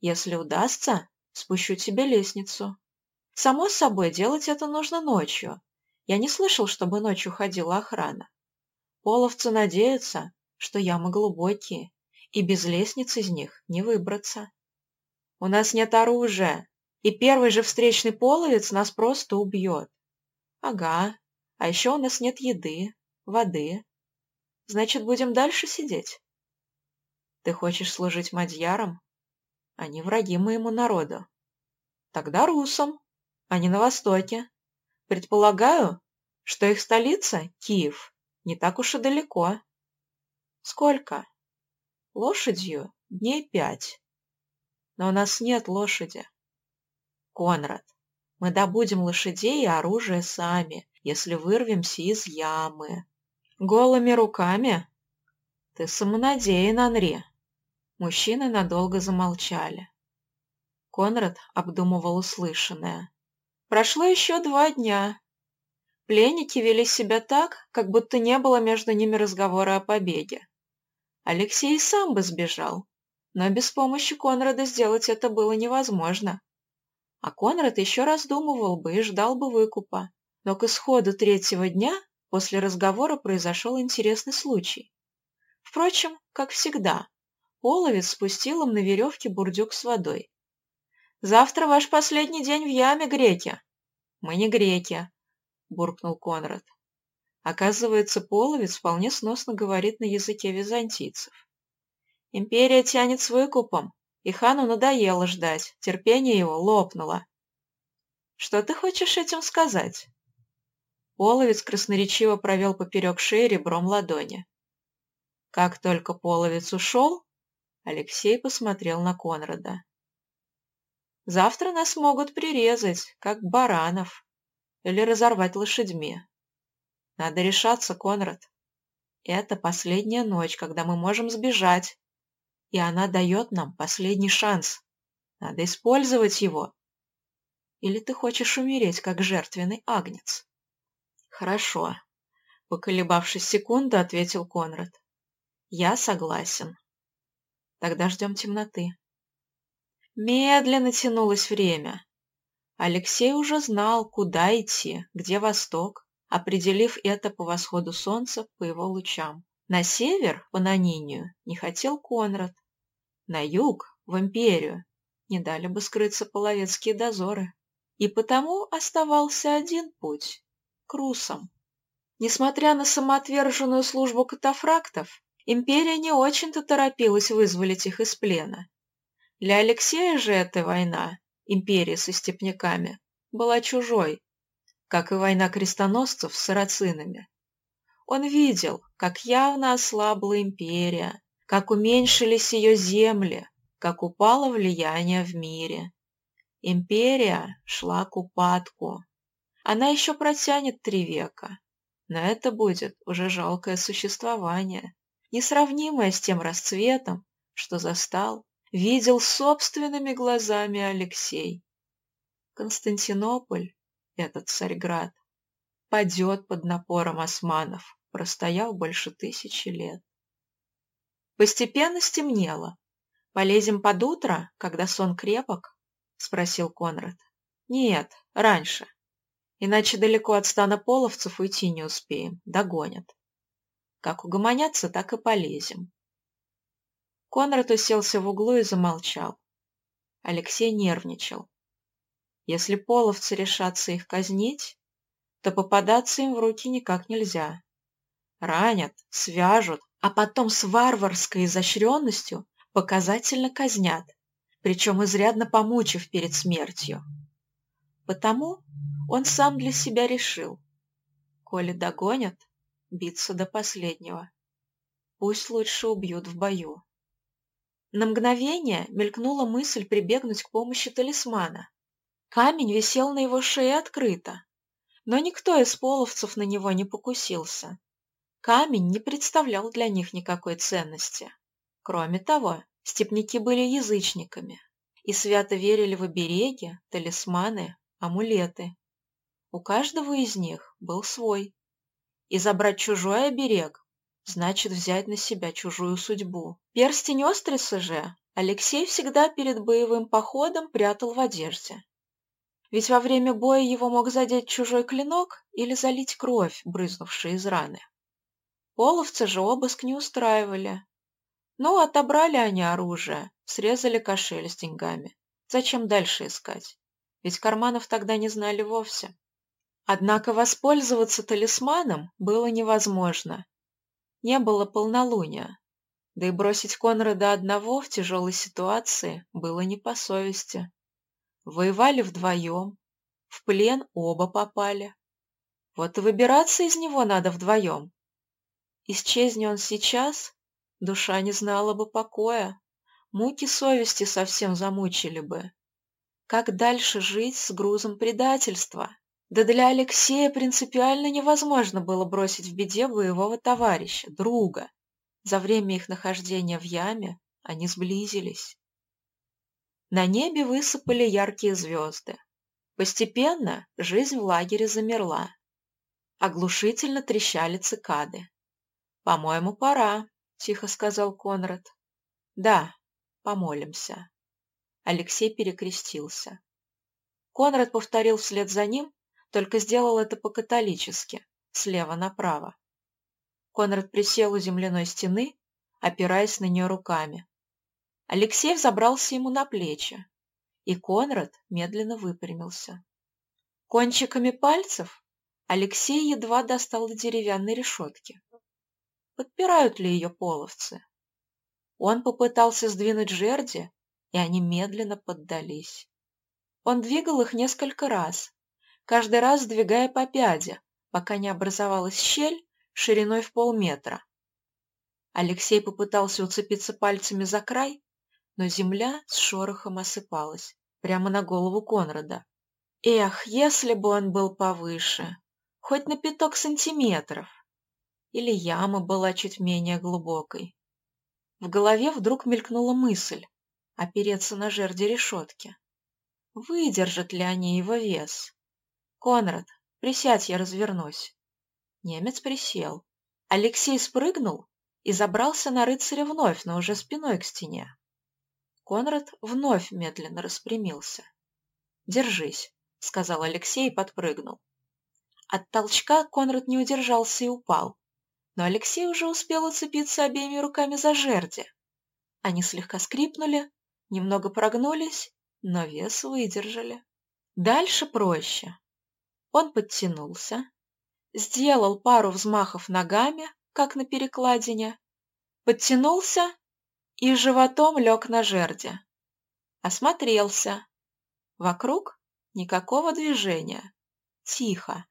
Если удастся, спущу тебе лестницу. Само собой, делать это нужно ночью. Я не слышал, чтобы ночью ходила охрана. Половцы надеются, что ямы глубокие, и без лестниц из них не выбраться. У нас нет оружия, и первый же встречный половец нас просто убьет. Ага, а еще у нас нет еды, воды. Значит, будем дальше сидеть? Ты хочешь служить мадьярам? Они враги моему народу. Тогда русам а не на востоке. Предполагаю, что их столица, Киев, не так уж и далеко. Сколько? Лошадью дней пять. Но у нас нет лошади. Конрад, мы добудем лошадей и оружие сами, если вырвемся из ямы. Голыми руками? Ты самонадеян, Анри. Мужчины надолго замолчали. Конрад обдумывал услышанное. Прошло еще два дня. Пленники вели себя так, как будто не было между ними разговора о побеге. Алексей сам бы сбежал, но без помощи Конрада сделать это было невозможно. А Конрад еще раздумывал бы и ждал бы выкупа. Но к исходу третьего дня после разговора произошел интересный случай. Впрочем, как всегда, Половец спустил им на веревке бурдюк с водой. Завтра ваш последний день в яме, греки. Мы не греки, буркнул Конрад. Оказывается, половец вполне сносно говорит на языке византийцев. Империя тянет с выкупом, и хану надоело ждать, терпение его лопнуло. Что ты хочешь этим сказать? Половец красноречиво провел поперек шеи ребром ладони. Как только половец ушел, Алексей посмотрел на Конрада. Завтра нас могут прирезать, как баранов, или разорвать лошадьми. Надо решаться, Конрад. Это последняя ночь, когда мы можем сбежать. И она дает нам последний шанс. Надо использовать его. Или ты хочешь умереть, как жертвенный агнец? Хорошо. Поколебавшись секунду, ответил Конрад. Я согласен. Тогда ждем темноты. Медленно тянулось время. Алексей уже знал, куда идти, где восток, определив это по восходу солнца по его лучам. На север, по Нанинию, не хотел Конрад. На юг, в империю, не дали бы скрыться половецкие дозоры. И потому оставался один путь — к русам. Несмотря на самоотверженную службу катафрактов, империя не очень-то торопилась вызволить их из плена. Для Алексея же эта война, империя со степняками, была чужой, как и война крестоносцев с сарацинами. Он видел, как явно ослабла империя, как уменьшились ее земли, как упало влияние в мире. Империя шла к упадку. Она еще протянет три века, но это будет уже жалкое существование, несравнимое с тем расцветом, что застал, видел собственными глазами Алексей. Константинополь, этот Царьград, падет под напором османов, простоял больше тысячи лет. Постепенно стемнело. «Полезем под утро, когда сон крепок?» — спросил Конрад. «Нет, раньше. Иначе далеко от стана половцев уйти не успеем, догонят. Как угомонятся, так и полезем». Конрад уселся в углу и замолчал. Алексей нервничал. Если половцы решатся их казнить, то попадаться им в руки никак нельзя. Ранят, свяжут, а потом с варварской изощренностью показательно казнят, причем изрядно помучив перед смертью. Потому он сам для себя решил, коли догонят, биться до последнего. Пусть лучше убьют в бою. На мгновение мелькнула мысль прибегнуть к помощи талисмана. Камень висел на его шее открыто, но никто из половцев на него не покусился. Камень не представлял для них никакой ценности. Кроме того, степняки были язычниками и свято верили в обереги, талисманы, амулеты. У каждого из них был свой. И забрать чужой оберег значит взять на себя чужую судьбу. Перстень Остриса же Алексей всегда перед боевым походом прятал в одежде. Ведь во время боя его мог задеть чужой клинок или залить кровь, брызнувшая из раны. Половцы же обыск не устраивали, ну, отобрали они оружие, срезали кошель с деньгами. Зачем дальше искать? Ведь карманов тогда не знали вовсе. Однако воспользоваться талисманом было невозможно. Не было полнолуния. Да и бросить Конрада одного в тяжелой ситуации было не по совести. Воевали вдвоем, в плен оба попали. Вот и выбираться из него надо вдвоем. Исчезни он сейчас, Душа не знала бы покоя, муки совести совсем замучили бы. Как дальше жить с грузом предательства? Да для Алексея принципиально невозможно было бросить в беде боевого товарища, друга. За время их нахождения в яме они сблизились. На небе высыпали яркие звезды. Постепенно жизнь в лагере замерла. Оглушительно трещали цикады. «По-моему, пора», — тихо сказал Конрад. «Да, помолимся». Алексей перекрестился. Конрад повторил вслед за ним, только сделал это по-католически, слева направо. Конрад присел у земляной стены, опираясь на нее руками. Алексей взобрался ему на плечи, и Конрад медленно выпрямился. Кончиками пальцев Алексей едва достал до деревянной решетки подпирают ли ее половцы. Он попытался сдвинуть жерди, и они медленно поддались. Он двигал их несколько раз, каждый раз сдвигая по пяде, пока не образовалась щель шириной в полметра. Алексей попытался уцепиться пальцами за край, но земля с шорохом осыпалась прямо на голову Конрада. Эх, если бы он был повыше, хоть на пяток сантиметров! или яма была чуть менее глубокой. В голове вдруг мелькнула мысль опереться на жерди решетки. Выдержат ли они его вес? «Конрад, присядь, я развернусь». Немец присел. Алексей спрыгнул и забрался на рыцаря вновь, но уже спиной к стене. Конрад вновь медленно распрямился. «Держись», — сказал Алексей и подпрыгнул. От толчка Конрад не удержался и упал, но Алексей уже успел уцепиться обеими руками за жерди. Они слегка скрипнули, немного прогнулись, но вес выдержали. Дальше проще. Он подтянулся, сделал пару взмахов ногами, как на перекладине, подтянулся и животом лег на жерди. Осмотрелся. Вокруг никакого движения. Тихо.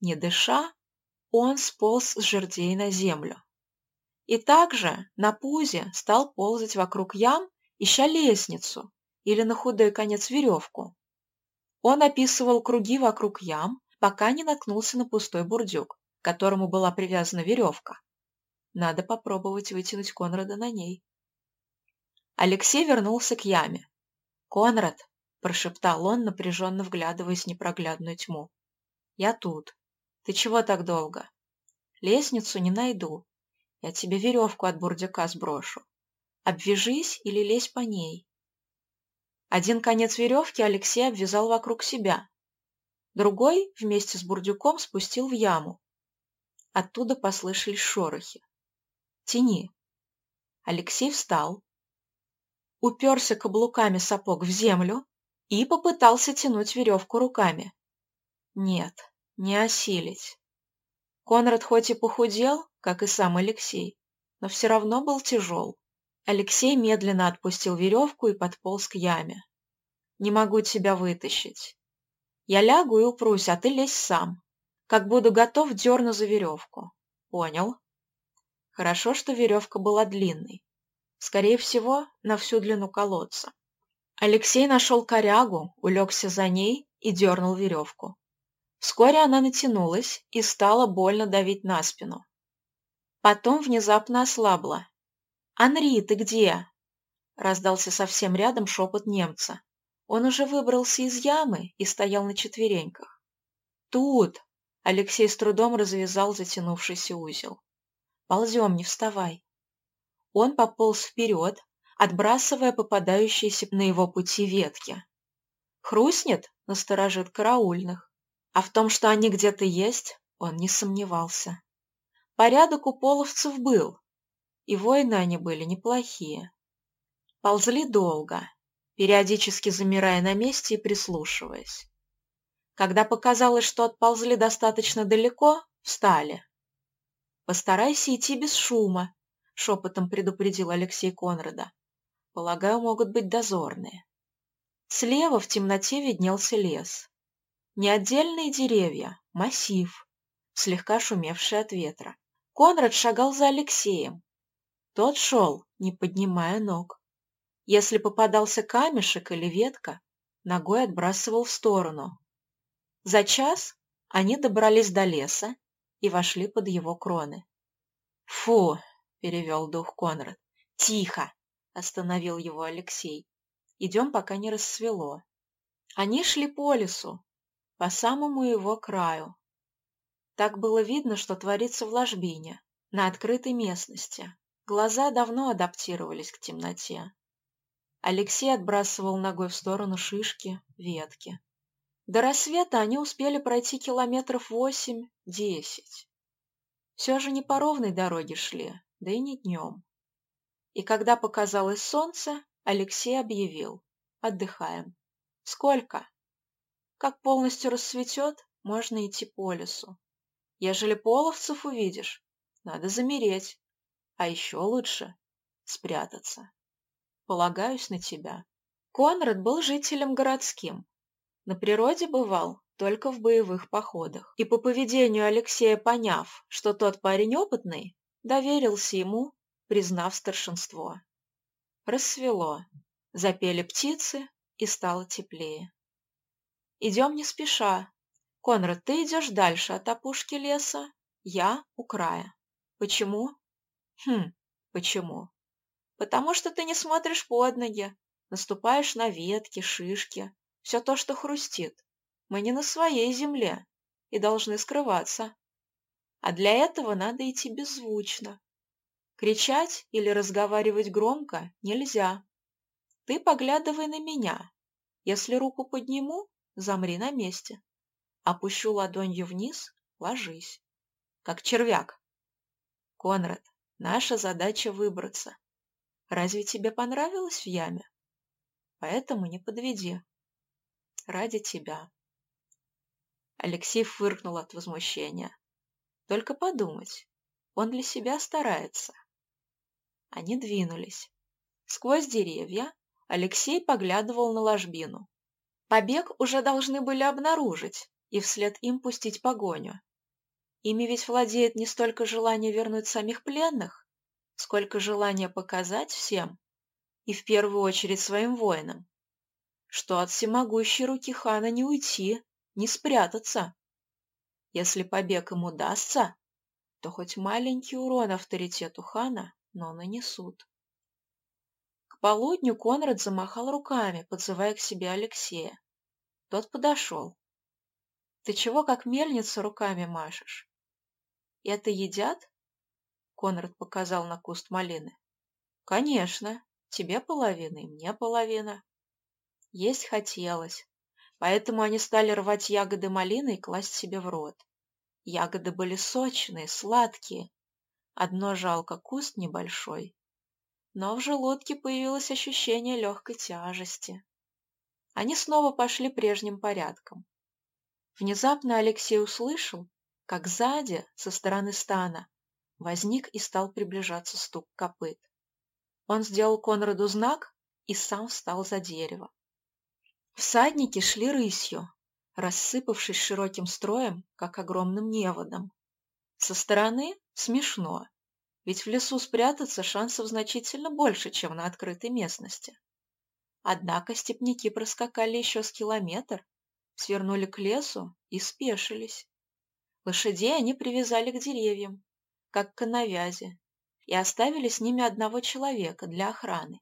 Не дыша, он сполз с жердей на землю. И также на пузе стал ползать вокруг ям, ища лестницу или на худой конец веревку. Он описывал круги вокруг ям, пока не наткнулся на пустой бурдюк к которому была привязана веревка. Надо попробовать вытянуть Конрада на ней. Алексей вернулся к яме. «Конрад!» – прошептал он, напряженно вглядываясь в непроглядную тьму. «Я тут. Ты чего так долго?» «Лестницу не найду. Я тебе веревку от бурдюка сброшу. Обвяжись или лезь по ней». Один конец веревки Алексей обвязал вокруг себя. Другой вместе с бурдюком спустил в яму. Оттуда послышались шорохи. «Тяни». Алексей встал, уперся каблуками сапог в землю и попытался тянуть веревку руками. Нет, не осилить. Конрад хоть и похудел, как и сам Алексей, но все равно был тяжел. Алексей медленно отпустил веревку и подполз к яме. «Не могу тебя вытащить. Я лягу и упрусь, а ты лезь сам. Как буду готов, дерну за веревку. Понял. Хорошо, что веревка была длинной. Скорее всего, на всю длину колодца. Алексей нашел корягу, улегся за ней и дернул веревку. Вскоре она натянулась и стала больно давить на спину. Потом внезапно ослабла. «Анри, ты где?» Раздался совсем рядом шепот немца. Он уже выбрался из ямы и стоял на четвереньках. «Тут!» Алексей с трудом развязал затянувшийся узел. «Ползем, не вставай». Он пополз вперед, отбрасывая попадающиеся на его пути ветки. «Хрустнет?» — насторожит караульных. А в том, что они где-то есть, он не сомневался. Порядок у половцев был, и воины они были неплохие. Ползли долго, периодически замирая на месте и прислушиваясь. Когда показалось, что отползли достаточно далеко, встали. «Постарайся идти без шума», — шепотом предупредил Алексей Конрада. «Полагаю, могут быть дозорные». Слева в темноте виднелся лес. Не отдельные деревья, массив, слегка шумевший от ветра. Конрад шагал за Алексеем. Тот шел, не поднимая ног. Если попадался камешек или ветка, ногой отбрасывал в сторону, за час они добрались до леса и вошли под его кроны. «Фу!» — перевел дух Конрад. «Тихо!» — остановил его Алексей. «Идем, пока не рассвело». Они шли по лесу, по самому его краю. Так было видно, что творится в ложбине, на открытой местности. Глаза давно адаптировались к темноте. Алексей отбрасывал ногой в сторону шишки, ветки. До рассвета они успели пройти километров восемь-десять. Все же не по ровной дороге шли, да и не днем. И когда показалось солнце, Алексей объявил. Отдыхаем. Сколько? Как полностью рассветет, можно идти по лесу. Ежели половцев увидишь, надо замереть. А еще лучше спрятаться. Полагаюсь на тебя. Конрад был жителем городским, на природе бывал только в боевых походах. И по поведению Алексея поняв, что тот парень опытный, доверился ему, признав старшинство. Рассвело, запели птицы и стало теплее. Идем не спеша. Конрад, ты идешь дальше от опушки леса, я у края. Почему? Хм, Почему? Потому что ты не смотришь под ноги, наступаешь на ветки, шишки, все то, что хрустит. Мы не на своей земле и должны скрываться. А для этого надо идти беззвучно. Кричать или разговаривать громко нельзя. Ты поглядывай на меня. Если руку подниму, замри на месте. Опущу ладонью вниз, ложись. Как червяк. Конрад, наша задача выбраться. Разве тебе понравилось в яме? Поэтому не подведи. Ради тебя. Алексей фыркнул от возмущения. Только подумать, он для себя старается. Они двинулись. Сквозь деревья Алексей поглядывал на ложбину. Побег уже должны были обнаружить и вслед им пустить погоню. Ими ведь владеет не столько желание вернуть самих пленных, сколько желание показать всем, и в первую очередь своим воинам, что от всемогущей руки хана не уйти, не спрятаться. Если побег им удастся, то хоть маленький урон авторитету хана, но нанесут. К полудню Конрад замахал руками, подзывая к себе Алексея. Тот подошел. «Ты чего как мельница руками машешь?» «Это едят?» Конрад показал на куст малины. «Конечно. Тебе половина и мне половина». Есть хотелось, поэтому они стали рвать ягоды малины и класть себе в рот. Ягоды были сочные, сладкие. Одно жалко куст небольшой. Но в желудке появилось ощущение легкой тяжести. Они снова пошли прежним порядком. Внезапно Алексей услышал, как сзади, со стороны стана, возник и стал приближаться стук копыт. Он сделал Конраду знак и сам встал за дерево. Всадники шли рысью, рассыпавшись широким строем, как огромным неводом. Со стороны смешно, ведь в лесу спрятаться шансов значительно больше, чем на открытой местности. Однако степняки проскакали еще с километр, свернули к лесу и спешились. Лошадей они привязали к деревьям, как к навязи, и оставили с ними одного человека для охраны.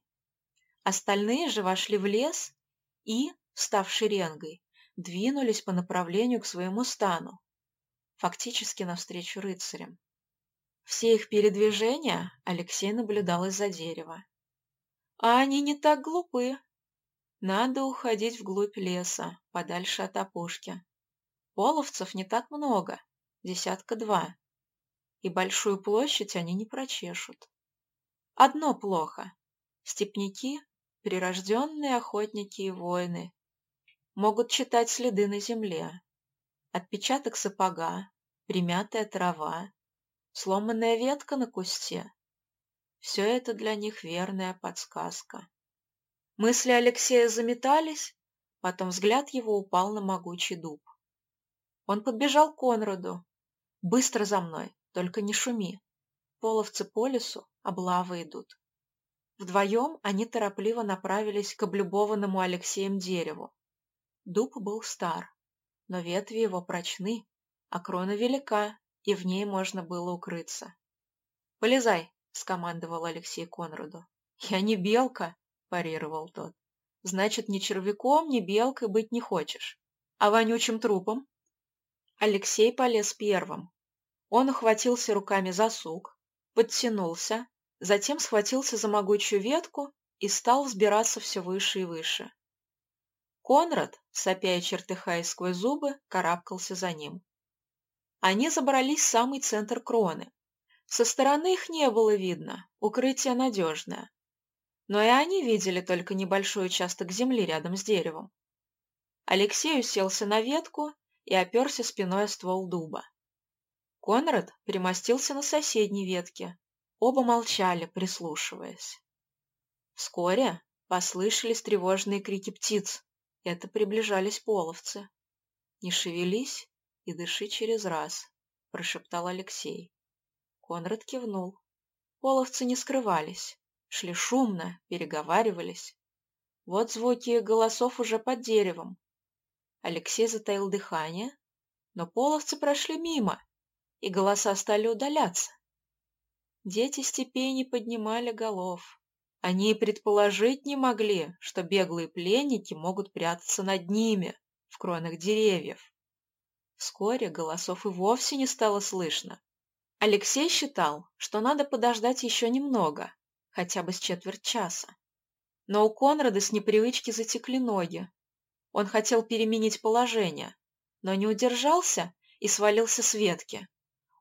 Остальные же вошли в лес и, став шеренгой, двинулись по направлению к своему стану, фактически навстречу рыцарям. Все их передвижения Алексей наблюдал из-за дерева. А они не так глупы, надо уходить вглубь леса, подальше от опушки. Половцев не так много, десятка два. И большую площадь они не прочешут. Одно плохо. Степняки – прирожденные охотники и воины. Могут читать следы на земле. Отпечаток сапога, примятая трава, сломанная ветка на кусте. Все это для них верная подсказка. Мысли Алексея заметались, потом взгляд его упал на могучий дуб. Он подбежал к Конраду. «Быстро за мной, только не шуми. Половцы по лесу, облавы идут». Вдвоем они торопливо направились к облюбованному Алексеем дереву. Дуб был стар, но ветви его прочны, а крона велика, и в ней можно было укрыться. «Полезай!» — скомандовал Алексей Конраду. «Я не белка!» парировал тот. Значит, ни червяком, ни белкой быть не хочешь. А вонючим трупом? Алексей полез первым. Он ухватился руками за сук, подтянулся, затем схватился за могучую ветку и стал взбираться все выше и выше. Конрад, сопя и чертыхаясь сквозь зубы, карабкался за ним. Они забрались в самый центр кроны. Со стороны их не было видно, укрытие надежное но и они видели только небольшой участок земли рядом с деревом. Алексей уселся на ветку и оперся спиной о ствол дуба. Конрад примостился на соседней ветке. Оба молчали, прислушиваясь. Вскоре послышались тревожные крики птиц. Это приближались половцы. «Не шевелись и дыши через раз», – прошептал Алексей. Конрад кивнул. Половцы не скрывались шли шумно, переговаривались. Вот звуки голосов уже под деревом. Алексей затаил дыхание, но половцы прошли мимо, и голоса стали удаляться. Дети степей поднимали голов. Они и предположить не могли, что беглые пленники могут прятаться над ними, в кронах деревьев. Вскоре голосов и вовсе не стало слышно. Алексей считал, что надо подождать еще немного, хотя бы с четверть часа. Но у Конрада с непривычки затекли ноги. Он хотел переменить положение, но не удержался и свалился с ветки.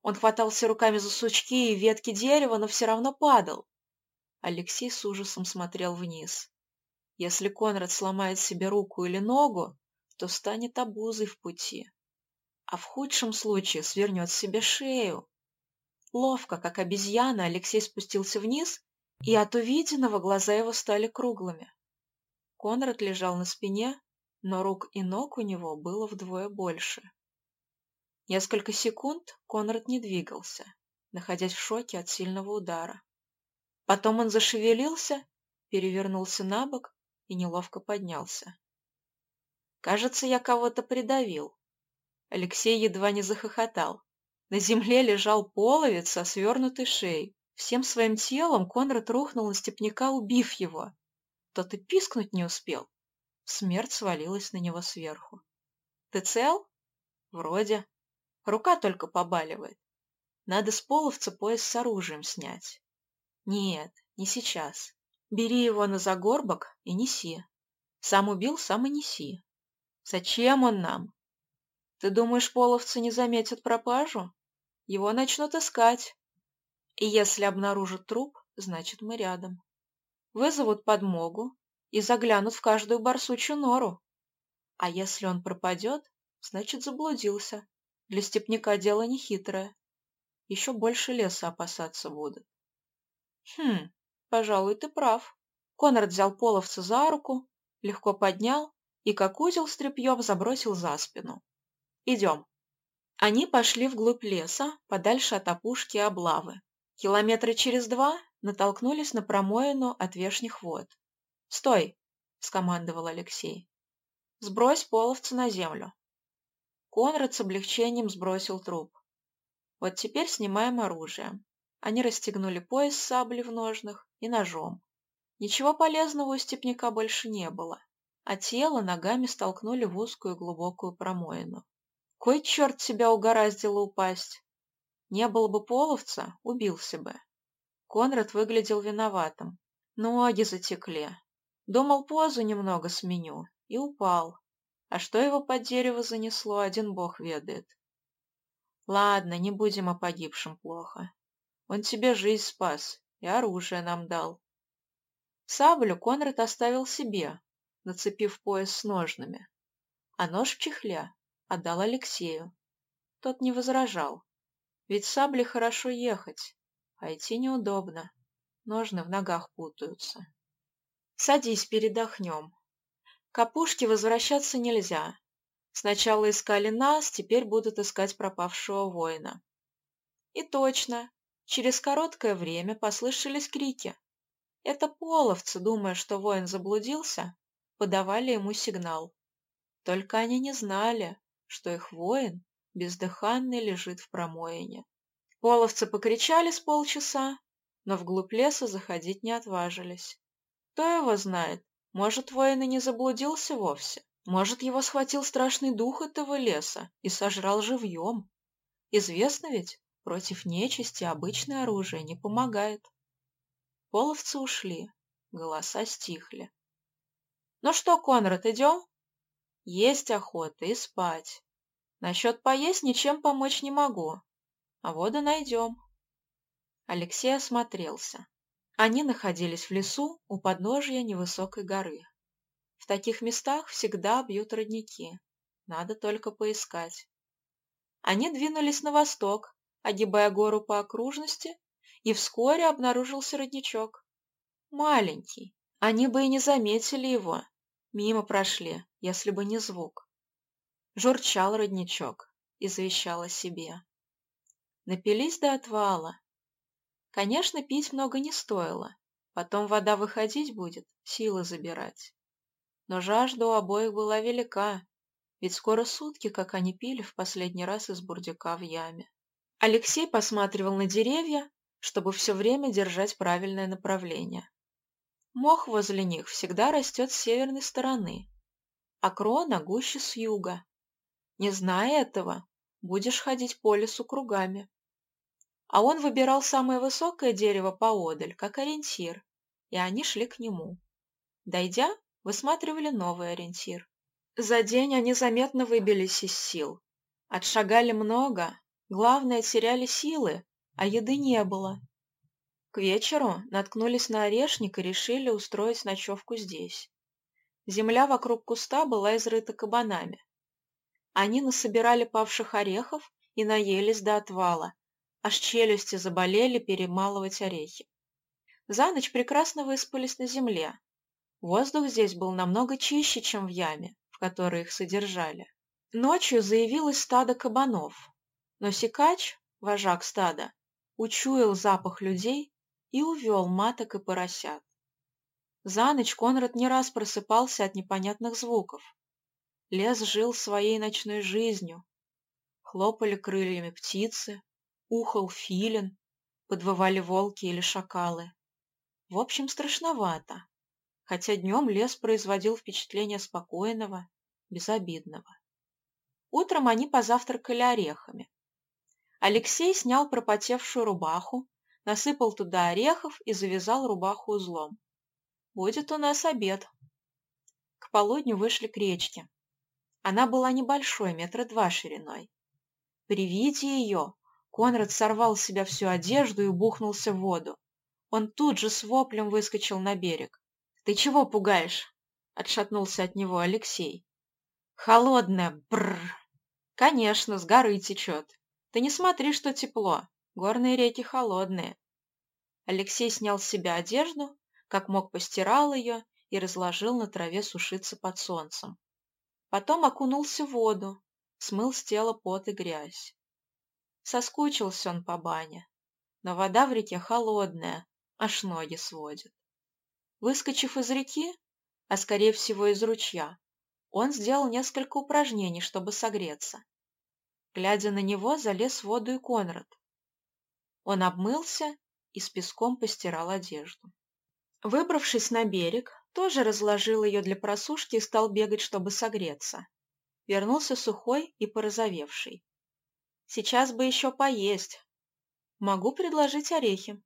Он хватался руками за сучки и ветки дерева, но все равно падал. Алексей с ужасом смотрел вниз. Если Конрад сломает себе руку или ногу, то станет обузой в пути. А в худшем случае свернет себе шею. Ловко, как обезьяна, Алексей спустился вниз, и от увиденного глаза его стали круглыми. Конрад лежал на спине, но рук и ног у него было вдвое больше. Несколько секунд Конрад не двигался, находясь в шоке от сильного удара. Потом он зашевелился, перевернулся на бок и неловко поднялся. «Кажется, я кого-то придавил». Алексей едва не захохотал. На земле лежал половец со свернутой шеей. Всем своим телом Конрад рухнул на степняка, убив его. Тот и пискнуть не успел. Смерть свалилась на него сверху. «Ты цел?» «Вроде», Рука только побаливает. Надо с половца пояс с оружием снять. Нет, не сейчас. Бери его на загорбок и неси. Сам убил, сам и неси. Зачем он нам? Ты думаешь, половцы не заметят пропажу? Его начнут искать. И если обнаружат труп, значит мы рядом. Вызовут подмогу и заглянут в каждую барсучью нору. А если он пропадет, значит заблудился. Для степняка дело нехитрое. Еще больше леса опасаться будут. Хм, пожалуй, ты прав. Конрад взял половца за руку, легко поднял и, как узел с тряпьем, забросил за спину. Идем. Они пошли вглубь леса, подальше от опушки и облавы. Километра через два натолкнулись на промоину от вешних вод. «Стой!» — скомандовал Алексей. «Сбрось половца на землю. Конрад с облегчением сбросил труп. Вот теперь снимаем оружие. Они расстегнули пояс с саблей в ножнах и ножом. Ничего полезного у степняка больше не было, а тело ногами столкнули в узкую глубокую промоину. Кой черт тебя угораздило упасть? Не было бы половца, убился бы. Конрад выглядел виноватым. Ноги затекли. Думал, позу немного сменю. И упал. А что его под дерево занесло, один бог ведает. Ладно, не будем о погибшем плохо. Он тебе жизнь спас и оружие нам дал. Саблю Конрад оставил себе, нацепив пояс с ножными, а нож в чехле отдал Алексею. Тот не возражал, ведь сабле хорошо ехать, а идти неудобно, ножны в ногах путаются. Садись, передохнем, к опушке возвращаться нельзя. Сначала искали нас, теперь будут искать пропавшего воина. И точно, через короткое время послышались крики. Это половцы, думая, что воин заблудился, подавали ему сигнал. Только они не знали, что их воин бездыханный лежит в промоине. Половцы покричали с полчаса, но вглубь леса заходить не отважились. Кто его знает, может, воин и не заблудился вовсе. Может, его схватил страшный дух этого леса и сожрал живьем. Известно ведь, против нечисти обычное оружие не помогает. Половцы ушли, голоса стихли. «Ну что, Конрад, идем?» «Есть охота и спать. Насчет поесть ничем помочь не могу, а воду найдем». Алексей осмотрелся. Они находились в лесу у подножия невысокой горы. В таких местах всегда бьют родники. Надо только поискать. Они двинулись на восток, огибая гору по окружности, и вскоре обнаружился родничок. Маленький. Они бы и не заметили его. Мимо прошли, если бы не звук. Журчал родничок, извещал о себе. Напились до отвала, Конечно, пить много не стоило. Потом вода выходить будет, силы забирать. Но жажда у обоих была велика, ведь скоро сутки, как они пили в последний раз из бурдюка в яме. Алексей посматривал на деревья, чтобы все время держать правильное направление. Мох возле них всегда растет с северной стороны, а крона гуще с юга. Не зная этого, будешь ходить по лесу кругами. А он выбирал самое высокое дерево поодаль, как ориентир, и они шли к нему. Дойдя, высматривали новый ориентир. За день они заметно выбились из сил. Отшагали много, главное, теряли силы, а еды не было. К вечеру наткнулись на орешник и решили устроить ночевку здесь. Земля вокруг куста была изрыта кабанами. Они насобирали павших орехов и наелись до отвала, аж челюсти заболели перемалывать орехи. За ночь прекрасно выспались на земле. Воздух здесь был намного чище, чем в яме, в которой их содержали. Ночью заявилось стадо кабанов, но Сикач, вожак стада, учуял запах людей и увел маток и поросят. За ночь Конрад не раз просыпался от непонятных звуков. Лес жил своей ночной жизнью. Хлопали крыльями птицы, ухал филин, подвывали волки или шакалы. В общем, страшновато, хотя днем лес производил впечатление спокойного, безобидного. Утром они позавтракали орехами. Алексей снял пропотевшую рубаху, насыпал туда орехов и завязал рубаху узлом. «Будет у нас обед». К полудню вышли к речке. Она была небольшой, метра два шириной. При виде ее Конрад сорвал с себя всю одежду и бухнулся в воду. Он тут же с воплем выскочил на берег. «Ты чего пугаешь?» — отшатнулся от него Алексей. «Холодная, бррр!» «Конечно, с горы течет. Ты не смотри, что тепло. Горные реки холодные». Алексей снял с себя одежду, как мог постирал ее и разложил на траве сушиться под солнцем. Потом окунулся в воду, смыл с тела пот и грязь. Соскучился он по бане, но вода в реке холодная, аж ноги сводит. Выскочив из реки, а скорее всего из ручья, он сделал несколько упражнений, чтобы согреться. Глядя на него, залез в воду и Конрад. Он обмылся и с песком постирал одежду. Выбравшись на берег, тоже разложил ее для просушки и стал бегать, чтобы согреться. Вернулся сухой и порозовевший. Сейчас бы еще поесть. Могу предложить орехи.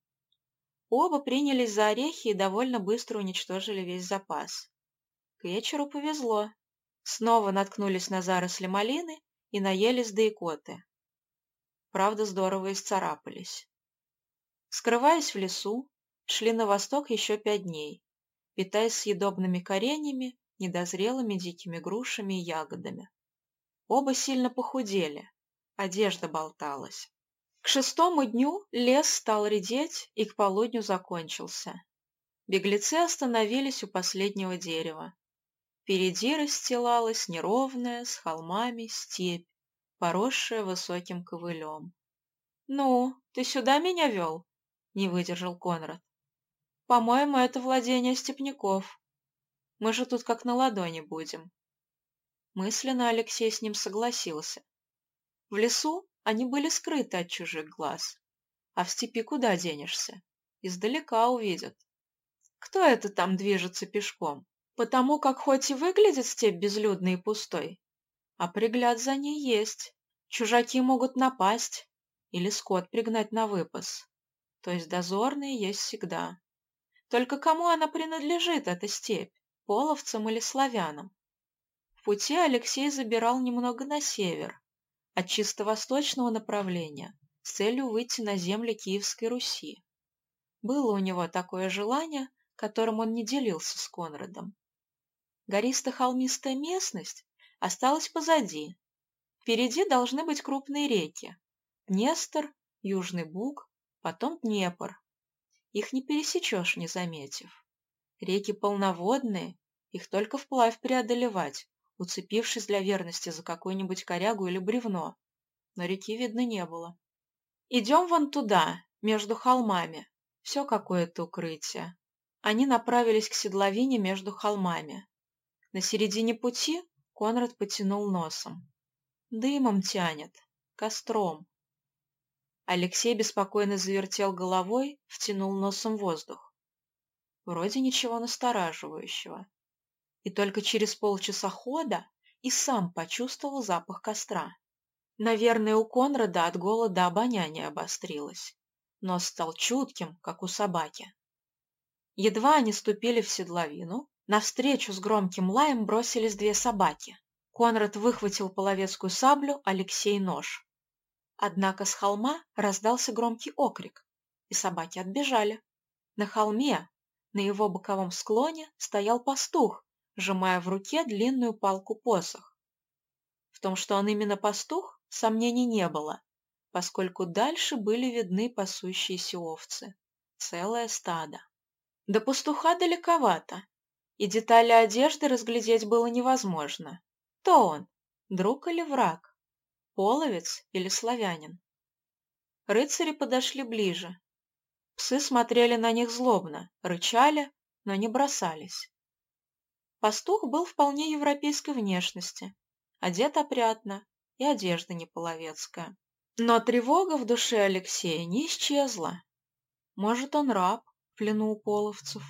Оба принялись за орехи и довольно быстро уничтожили весь запас. К вечеру повезло. Снова наткнулись на заросли малины и наелись до икоты. Правда, здорово исцарапались. Скрываясь в лесу, шли на восток еще пять дней, питаясь съедобными кореньями, недозрелыми дикими грушами и ягодами. Оба сильно похудели, одежда болталась. К шестому дню лес стал редеть и к полудню закончился. Беглецы остановились у последнего дерева. Впереди расстилалась неровная, с холмами, степь, поросшая высоким ковылем. «Ну, ты сюда меня вел?» — не выдержал Конрад. «По-моему, это владение степняков. Мы же тут как на ладони будем». Мысленно Алексей с ним согласился. В лесу они были скрыты от чужих глаз. А в степи куда денешься? Издалека увидят. Кто это там движется пешком? Потому как хоть и выглядит степь безлюдной и пустой, а пригляд за ней есть. Чужаки могут напасть или скот пригнать на выпас. То есть дозорные есть всегда. Только кому она принадлежит, эта степь? Половцам или славянам? В пути Алексей забирал немного на север, от чисто восточного направления, с целью выйти на земли Киевской Руси. Было у него такое желание, которым он не делился с Конрадом. Гористо-холмистая местность осталась позади. Впереди должны быть крупные реки. Днестр, Южный Буг, потом Днепр. Их не пересечешь, не заметив. Реки полноводные, их только вплавь преодолевать, уцепившись для верности за какую-нибудь корягу или бревно. Но реки видно не было. «Идем вон туда, между холмами. Все какое-то укрытие». Они направились к седловине между холмами. На середине пути Конрад потянул носом. Дымом тянет, костром. Алексей беспокойно завертел головой, втянул носом воздух. Вроде ничего настораживающего. И только через полчаса хода и сам почувствовал запах костра. Наверное, у Конрада от голода обоняние обострилось. Нос стал чутким, как у собаки. Едва они ступили в седловину, навстречу с громким лаем бросились две собаки. Конрад выхватил половецкую саблю, Алексей — нож. Однако с холма раздался громкий окрик, и собаки отбежали. На холме, на его боковом склоне, стоял пастух, сжимая в руке длинную палку-посох. В том, что он именно пастух, сомнений не было, поскольку дальше были видны пасущиеся овцы. Целое стадо. До пастуха далековато, и детали одежды разглядеть было невозможно. Кто он? Друг или враг? Половец или славянин? Рыцари подошли ближе. Псы смотрели на них злобно, рычали, но не бросались. Пастух был вполне европейской внешности, одет опрятно, и одежда не половецкая. Но тревога в душе Алексея не исчезла. Может, он раб в плену у половцев.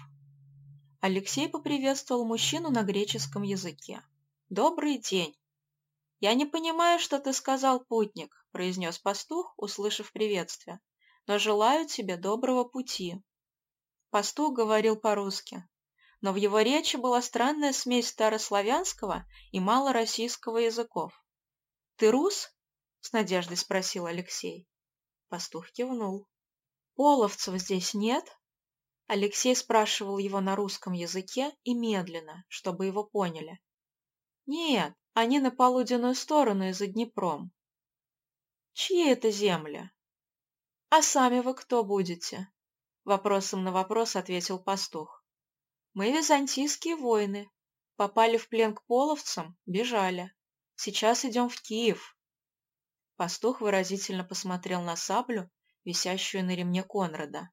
Алексей поприветствовал мужчину на греческом языке. «Добрый день!» «Я не понимаю, что ты сказал, путник», — произнес пастух, услышав приветствие, «но желаю тебе доброго пути». Пастух говорил по-русски но в его речи была странная смесь старославянского и малороссийского языков. «Ты рус?» — с надеждой спросил Алексей. Пастух кивнул. «Половцев здесь нет?» Алексей спрашивал его на русском языке и медленно, чтобы его поняли. «Нет, они на полуденную сторону и за Днепром». «Чьи это земли?» «А сами вы кто будете?» Вопросом на вопрос ответил пастух. Мы византийские воины. Попали в плен к половцам, бежали. Сейчас идем в Киев. Пастух выразительно посмотрел на саблю, висящую на ремне Конрада.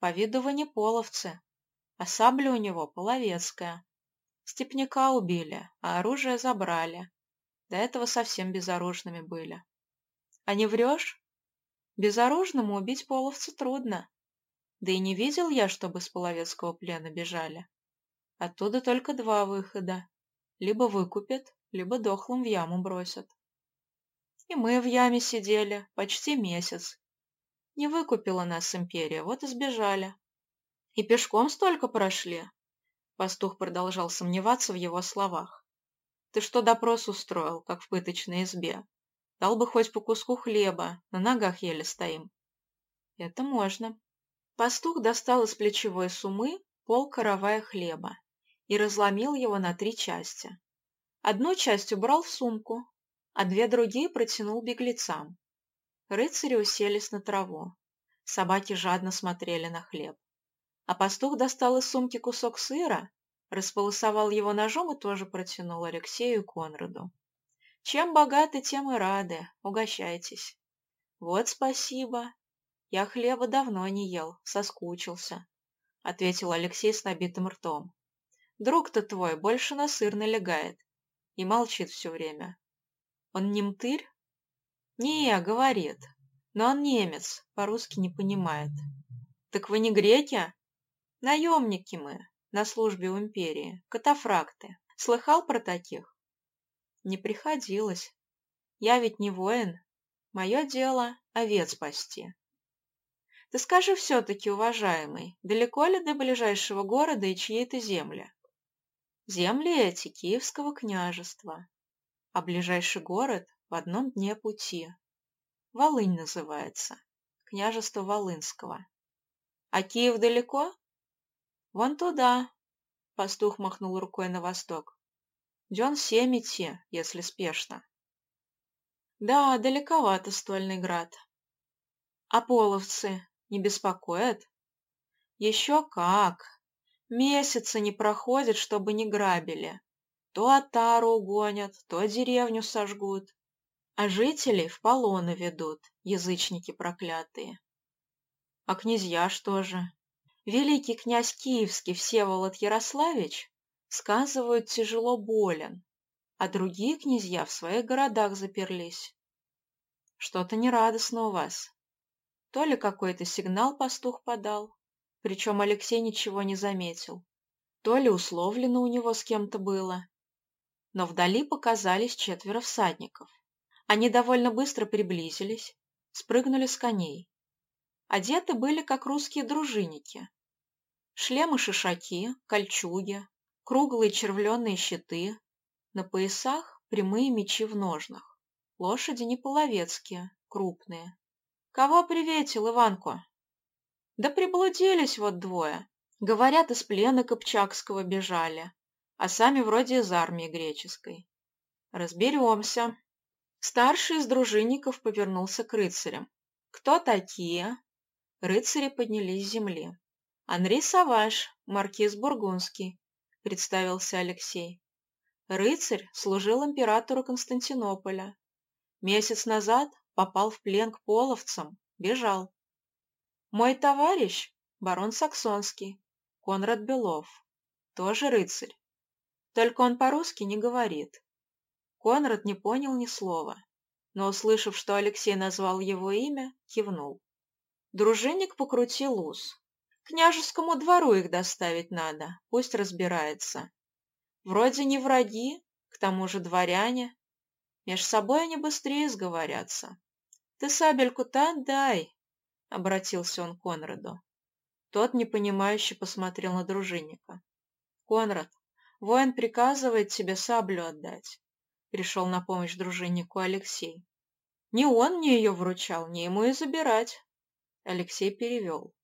По виду вы не половцы, а сабля у него половецкая. Степняка убили, а оружие забрали. До этого совсем безоружными были. А не врешь? Безоружному убить половца трудно. Да и не видел я, чтобы с половецкого плена бежали. Оттуда только два выхода. Либо выкупят, либо дохлым в яму бросят. И мы в яме сидели почти месяц. Не выкупила нас империя, вот и сбежали. И пешком столько прошли. Пастух продолжал сомневаться в его словах. Ты что допрос устроил, как в пыточной избе? Дал бы хоть по куску хлеба, на ногах еле стоим. Это можно. Пастух достал из плечевой сумы пол каравая хлеба и разломил его на три части. Одну часть убрал в сумку, а две другие протянул беглецам. Рыцари уселись на траву. Собаки жадно смотрели на хлеб. А пастух достал из сумки кусок сыра, располосовал его ножом и тоже протянул Алексею и Конраду. Чем богаты, тем и рады. Угощайтесь. Вот спасибо. «Я хлеба давно не ел, соскучился», — ответил Алексей с набитым ртом. «Друг-то твой больше на сыр налегает и молчит все время. Он не мтырь?» «Не, — говорит, — но он немец, по-русски не понимает». «Так вы не греки?» «Наемники мы, на службе в империи, катафракты. Слыхал про таких?» «Не приходилось. Я ведь не воин. Мое дело — овец пасти». Ты скажи все-таки, уважаемый, далеко ли до ближайшего города и чьи это земли? Земли эти Киевского княжества, а ближайший город в одном дне пути. Волынь называется, княжество Волынского. А Киев далеко? Вон туда, пастух махнул рукой на восток. Дён семь идти, если спешно. Да, далековато Стольный град. А половцы, не беспокоит? Еще как. Месяца не проходит, чтобы не грабили. То отару угонят, то деревню сожгут. А жителей в полоны ведут, язычники проклятые. А князья что же? Великий князь Киевский Всеволод Ярославич, сказывают, тяжело болен, а другие князья в своих городах заперлись. Что-то нерадостно у вас, То ли какой-то сигнал пастух подал, причем Алексей ничего не заметил, то ли условлено у него с кем-то было. Но вдали показались четверо всадников. Они довольно быстро приблизились, спрыгнули с коней. Одеты были как русские дружинники. Шлемы-шишаки, кольчуги, круглые червленые щиты, на поясах прямые мечи в ножнах. Лошади не половецкие, крупные. Кого приветил, Иванку? Да приблудились вот двое. Говорят, из плена Копчакского бежали, а сами вроде из армии греческой. Разберемся. Старший из дружинников повернулся к рыцарям. Кто такие? Рыцари поднялись с земли. Анри Саваш, маркиз Бургундский, представился Алексей. Рыцарь служил императору Константинополя. Месяц назад попал в плен к половцам, бежал. Мой товарищ, барон Саксонский, Конрад Белов, тоже рыцарь. Только он по-русски не говорит. Конрад не понял ни слова, но, услышав, что Алексей назвал его имя, кивнул. Дружинник покрутил ус. Княжескому двору их доставить надо, пусть разбирается. Вроде не враги, к тому же дворяне. Меж собой они быстрее сговорятся. Ты сабельку-то отдай, — обратился он к Конраду. Тот непонимающе посмотрел на дружинника. «Конрад, воин приказывает тебе саблю отдать», — пришел на помощь дружиннику Алексей. «Не он мне ее вручал, не ему и забирать». Алексей перевел.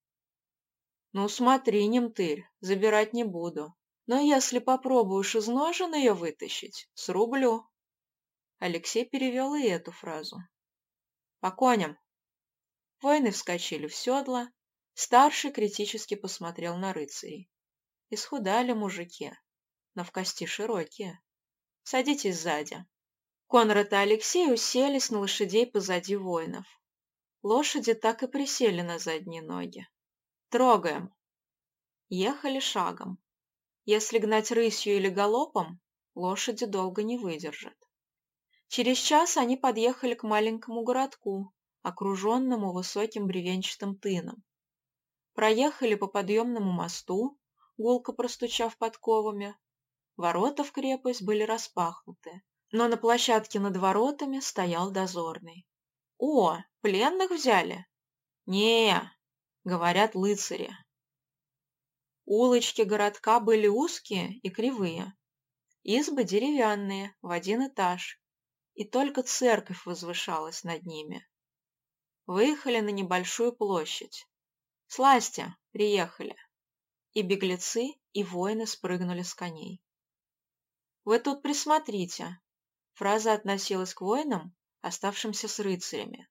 «Ну смотри, немтырь, забирать не буду. Но если попробуешь из ножен ее вытащить, срублю». Алексей перевел и эту фразу. «По коням!» Воины вскочили в седла, Старший критически посмотрел на рыцарей. Исхудали мужики, но в кости широкие. Садитесь сзади. Конрад и Алексей уселись на лошадей позади воинов. Лошади так и присели на задние ноги. Трогаем. Ехали шагом. Если гнать рысью или галопом, лошади долго не выдержат. Через час они подъехали к маленькому городку, окруженному высоким бревенчатым тыном проехали по подъемному мосту, гулко простучав подковами. Ворота в крепость были распахнуты, но на площадке над воротами стоял дозорный. «О, пленных взяли?» «Не, — говорят лыцари». Улочки городка были узкие и кривые, избы деревянные, в один этаж, и только церковь возвышалась над ними. Выехали на небольшую площадь. «Сласти! Приехали!» И беглецы, и воины спрыгнули с коней. «Вы тут присмотрите!» Фраза относилась к воинам, оставшимся с рыцарями.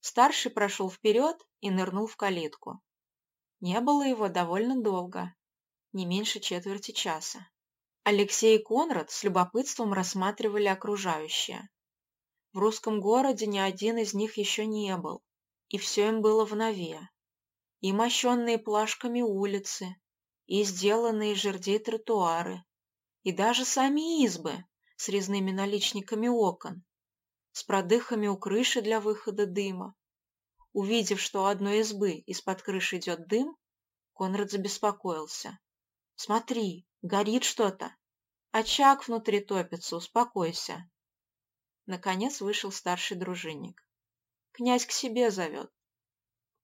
Старший прошел вперед и нырнул в калитку. Не было его довольно долго, не меньше четверти часа. Алексей и Конрад с любопытством рассматривали окружающее. В русском городе ни один из них еще не был, и все им было в нове и мощенные плашками улицы, и сделанные из жердей тротуары, и даже сами избы с резными наличниками окон, с продыхами у крыши для выхода дыма. Увидев, что у одной избы из-под крыши идет дым, Конрад забеспокоился. «Смотри, горит что-то. Очаг внутри топится, успокойся». Наконец вышел старший дружинник. «Князь к себе зовет.